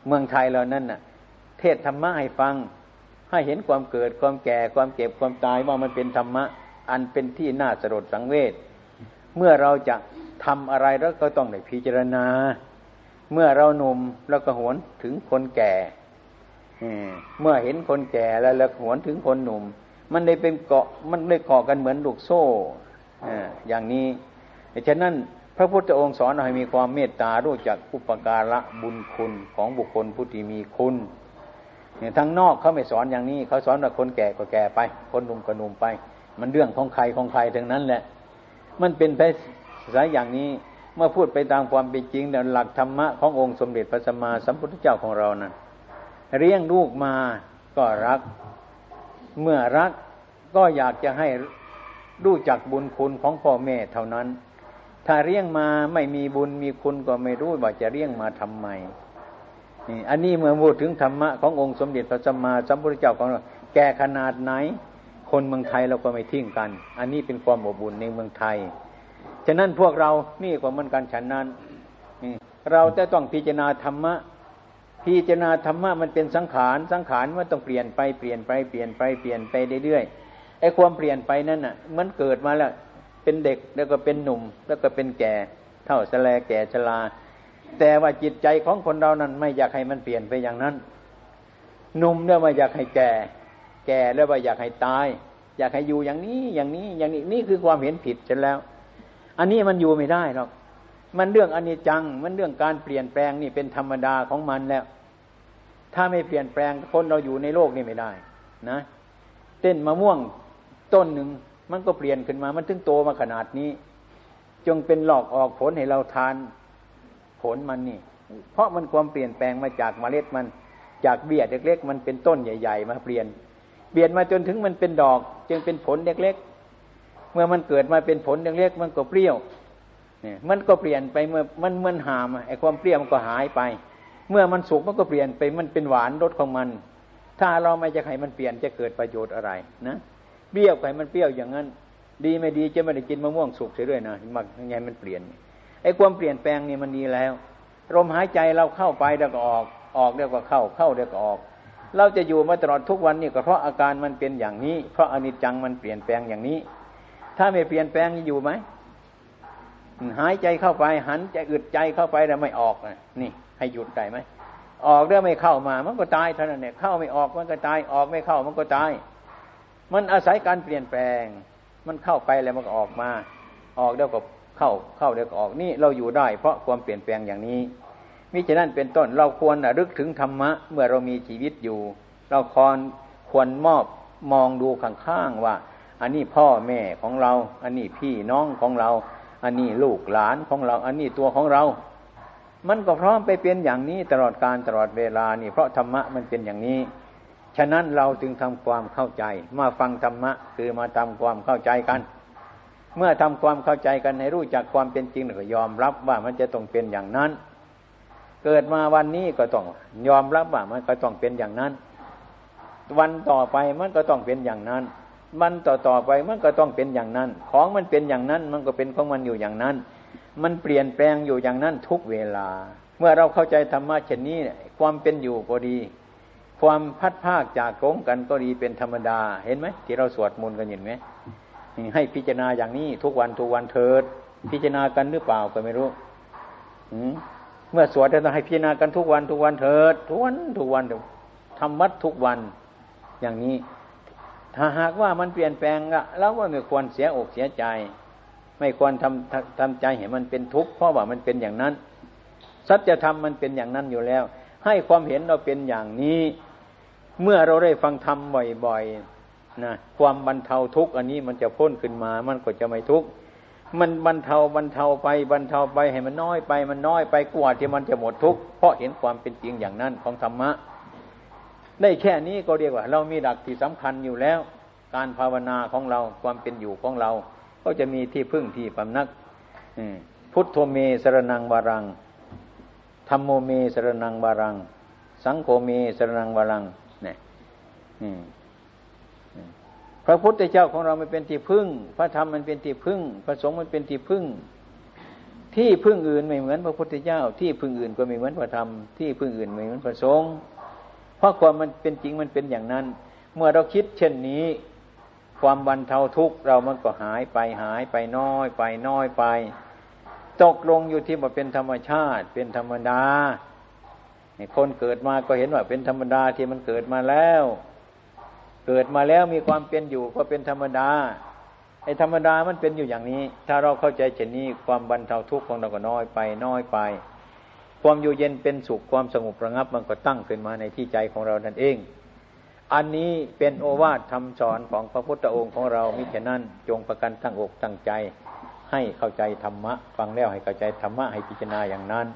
เมืองไทยเรานั่นน่ะ เทศธรรมะให้ฟัง ให้เห็นความเกิดความแก่ความเก็บความตายว่ามันเป็นธรรมะ อันเป็นที่น่าสลดสังเวชเมื่อเราจะทำอะไรแล้วก็ต้องได้พิจารณา เมื่อเราหนุ่มแล้วก็หวนถึงคนแก่เมื่อเห็นคนแก่แล้วแล้วหวนถึงคนหนุ่ม มันได้เป็นเกาะมันได้เกาะกันเหมือนลูกโซ่อย่างนี้ฉะนั้นพระพุทธองค์สอนให้มีความเมตตารู้จักอุปการะบุญคุณของบุคคลผู้ที่มีคุณ เนี่ยทางนอกเขาไม่สอนอย่างนี้เขาสอนว่าคนแก่ก็แก่ไป คนหนุ่มก็หนุ่มไป มันเรื่องของใครของใครทั้งนั้นแหละ มันเป็นไปสายอย่างนี้เมื่อพูดไปตามความเป็นจริงหลักธรรมะขององค์สมเด็จพระสัมมาสัมพุทธเจ้าของเรานะ่ะเลี้ยงลูกมาก็รัก เมื่อรักก็อยากจะให้รู้จักบุญคุณของพ่อแม่เท่านั้น ถ้าเลี้ยงมาไม่มีบุญมีคุณก็ไม่รู้ว่าจะเลี้ยงมาทำไม นี่อันนี้เมื่อพูดถึงธรรมะขององค์สมเด็จพระสัมมาสัมพุทธเจ้าของเราแก่ขนาดไหน คนเมืองไทยเราก็ไม่ทิ้งกัน อันนี้เป็นความอบอุ่นในเมืองไทย ฉะนั้นพวกเรานี่ก็เหมือนกันฉันนั้นเราจะต้องพิจารณาธรรมะพิจารณาธรรมะมันเป็นสังขารสังขารมันต้องเปลี่ยนไปเปลี่ยนไปเปลี่ยนไปเปลี่ยนไปเรื่อยๆไอ้ความเปลี่ยนไปนั่นน่ะมันเกิดมาแล้วเป็นเด็กแล้วก็เป็นหนุ่ม แล้วก็เป็นแก่ เท่าสแลแก่ชรา แต่ว่าจิตใจของคนเรานั้นไม่อยากให้มันเปลี่ยนไปอย่างนั้นหนุ่มเนี่ยว่าอยากให้แก่ แก่แล้วว่าอยากให้ตาย อยากให้อยู่อย่างนี้อย่างนี้อย่างนี้นี่คือความเห็นผิดฉันแล้ว อันนี้มันอยู่ไม่ได้หรอกมันเรื่องอนิจจัง มันเรื่องการเปลี่ยนแปลงนี่เป็นธรรมดาของมันแล้ว ถ้าไม่เปลี่ยนแปลงคนเราอยู่ในโลกนี่ไม่ได้ นะเต้นมะม่วงต้นหนึ่งมันก็เปลี่ยนขึ้นมา มันถึงโตมาขนาดนี้ จงเป็นหลอกออกผลให้เราทาน ผลมันนี่ เพราะมันความเปลี่ยนแปลงมาจากเมล็ดมันจากเบี้ยเล็กๆมันเป็นต้นใหญ่ ๆ มาเปลี่ยน เปลี่ยนมาจนถึงมันเป็นดอก จึงเป็นผลเล็กๆเมื่อมันเกิดมาเป็นผลเล็กๆมันก็เปรี้ยวเนี่ยมันก็เปลี่ยนไปเมื่อมันมันหามไอ้ความเปรี้ยวมันก็หายไป เมื่อมันสุกมันก็เปลี่ยนไปมันเป็นหวานรสของมัน ถ้าเราไม่จะให้มันเปลี่ยนจะเกิดประโยชน์อะไรนะเปรี้ยวไปมันเปรี้ยวอย่างนั้น ดีไม่ดีจะไม่ได้กินมะม่วงสุกเสียด้วยนะมันยังไงมันเปลี่ยน ไอ้ความเปลี่ยนแปลงนี่มันดีแล้วลมหายใจเราเข้าไปเดี๋ยวก็ออก ออกเดี๋ยวก็เข้า เข้าเดี๋ยวก็ออก เราจะอยู่มาตลอดทุกวันนี่ก็เพราะอาการมันเป็นอย่างนี้ เพราะอนิจจังมันเปลี่ยนแปลงอย่างนี้ ถ้าไม่เปลี่ยนแปลงอยู่ไหมหายใจเข้าไปหันใจอึดใจเข้าไปแล้วไม่ออกนี่ ให้หยุดได้ไหมออกแล้วไม่เข้ามามันก็ตายเท่านั้นเนี่ยเข้าไม่ออกมันก็ตายออกไม่เข้ามันก็ตาย มันอาศัยการเปลี่ยนแปลง มันเข้าไปแล้วมันก็ออกมา ออกแล้วก็ เข้าเข้าเดี๋ยวก็ออกนี่เราอยู่ได้ เพราะความเปลี่ยนแปลงอย่างนี้มิฉะนั้นเป็นต้นเราควรระลึกถึงธรรมะ เมื่อเรามีชีวิตอยู่ เราควรควรมอบมองดูข้างๆว่า อันนี้พ่อแม่ของเรา อันนี้พี่น้องของเรา อันนี้ลูกหลานของเรา อันนี้ตัวของเรา มันก็พร้อมไปเป็นอย่างนี้ตลอดการตลอดเวลานี่ เพราะธรรมะมันเป็นอย่างนี้ ฉะนั้นเราจึงทำความเข้าใจ มาฟังธรรมะคือมาทำความเข้าใจกัน เมื่อทำความเข้าใจกันให้รู้จักความเป็นจริงก็ยอมรับว่ามันจะต้องเป็นอย่างนั้น เกิดมาวันนี้ก็ต้องยอมรับว่ามันก็ต้องเป็นอย่างนั้น วันต่อไปมันก็ต้องเป็นอย่างนั้นมันต่อต่อไปมันก็ต้องเป็นอย่างนั้น ของมันเป็นอย่างนั้นมันก็เป็นของมันอยู่อย่างนั้น มันเปลี่ยนแปลงอยู่อย่างนั้นทุกเวลา เมื่อเราเข้าใจธรรมะเช่นนี้ความเป็นอยู่ก็ดี ความพัดภาคจากกงกันก็ดีเป็นธรรมดาเห็นไหมที่เราสวดมนต์กันเห็นไหม ให้พิจารณาอย่างนี้ทุกวันทุกวันเถิด พิจารณากันหรือเปล่าก็ไม่รู้เมื่อสวดจะต้องให้พิจารณากันทุกวันทุกวันเถิดทุกวันทุกวันทำวัดทุกวันอย่างนี้ ถ้าหากว่ามันเปลี่ยนแปลงอะแล้วว่าไม่ควรเสียอกเสียใจ ไม่ควรทำทำใจเห็นมันเป็นทุกข์เพราะว่ามันเป็นอย่างนั้นสัจธรรมมันเป็นอย่างนั้นอยู่แล้ว ให้ความเห็นเราเป็นอย่างนี้ เมื่อเราได้ฟังธรรมบ่อยๆ นะความบรรเทาทุกข์อันนี้มันจะพ้นขึ้นมา มันก็จะไม่ทุกข์มันบรรเทาบรรเทาไปบรรเทาไปให้มันน้อยไป มันน้อยไปกว่าที่มันจะหมดทุกข์เพราะเห็นความเป็นจริงอย่างนั้นของธรรมะ ได้แค่นี้ก็เรียกว่า เรามีหลักที่สำคัญอยู่แล้ว การภาวนาของเราความเป็นอยู่ของเรา ก็จะมีที่พึ่งที่พำนักพุทโธเมสรนังวารังธรรมโมเมสรนังวารัง สังโฆเมสรนังวารังเนี่ย พระพุทธเจ้าของเรามันเป็นที่พึ่ง พระธรรมมันเป็นที่พึ่ง พระสงฆ์มันเป็นที่พึ่ง ที่พึ่งอื่นไม่เหมือนพระพุทธเจ้า ที่พึ่งอื่นก็ไม่เหมือนพระธรรม ที่พึ่งอื่นไม่เหมือนพระสงฆ์ เพราะความมันเป็นจริงมันเป็นอย่างนั้น เมื่อเราคิดเช่นนี้ ความบันเทาทุกข์เรามันก็หายไปหายไปน้อยไปน้อยไป ตกลงอยู่ที่ว่าเป็นธรรมชาติ เป็นธรรมดาคนเกิดมาก็เห็นว่าเป็นธรรมดาที่มันเกิดมาแล้ว เกิดมาแล้วมีความเป็นอยู่ก็เป็นธรรมดาไอ้ธรรมดามันเป็นอยู่อย่างนี้ ถ้าเราเข้าใจเช่นนี้ความบรรเทาทุกข์ของเราก็น้อยไปน้อยไป ความอยู่เย็นเป็นสุขความสงบระงับมันก็ตั้งขึ้นมาในที่ใจของเรานั่นเอง อันนี้เป็นโอวาทธรรมสอนของพระพุทธองค์ของเรามิฉะนั้นจงประกันตั้งอกตั้งใจ ให้เข้าใจธรรมะ ฟังแล้วให้เข้าใจธรรมะให้พิจารณาอย่างนั้น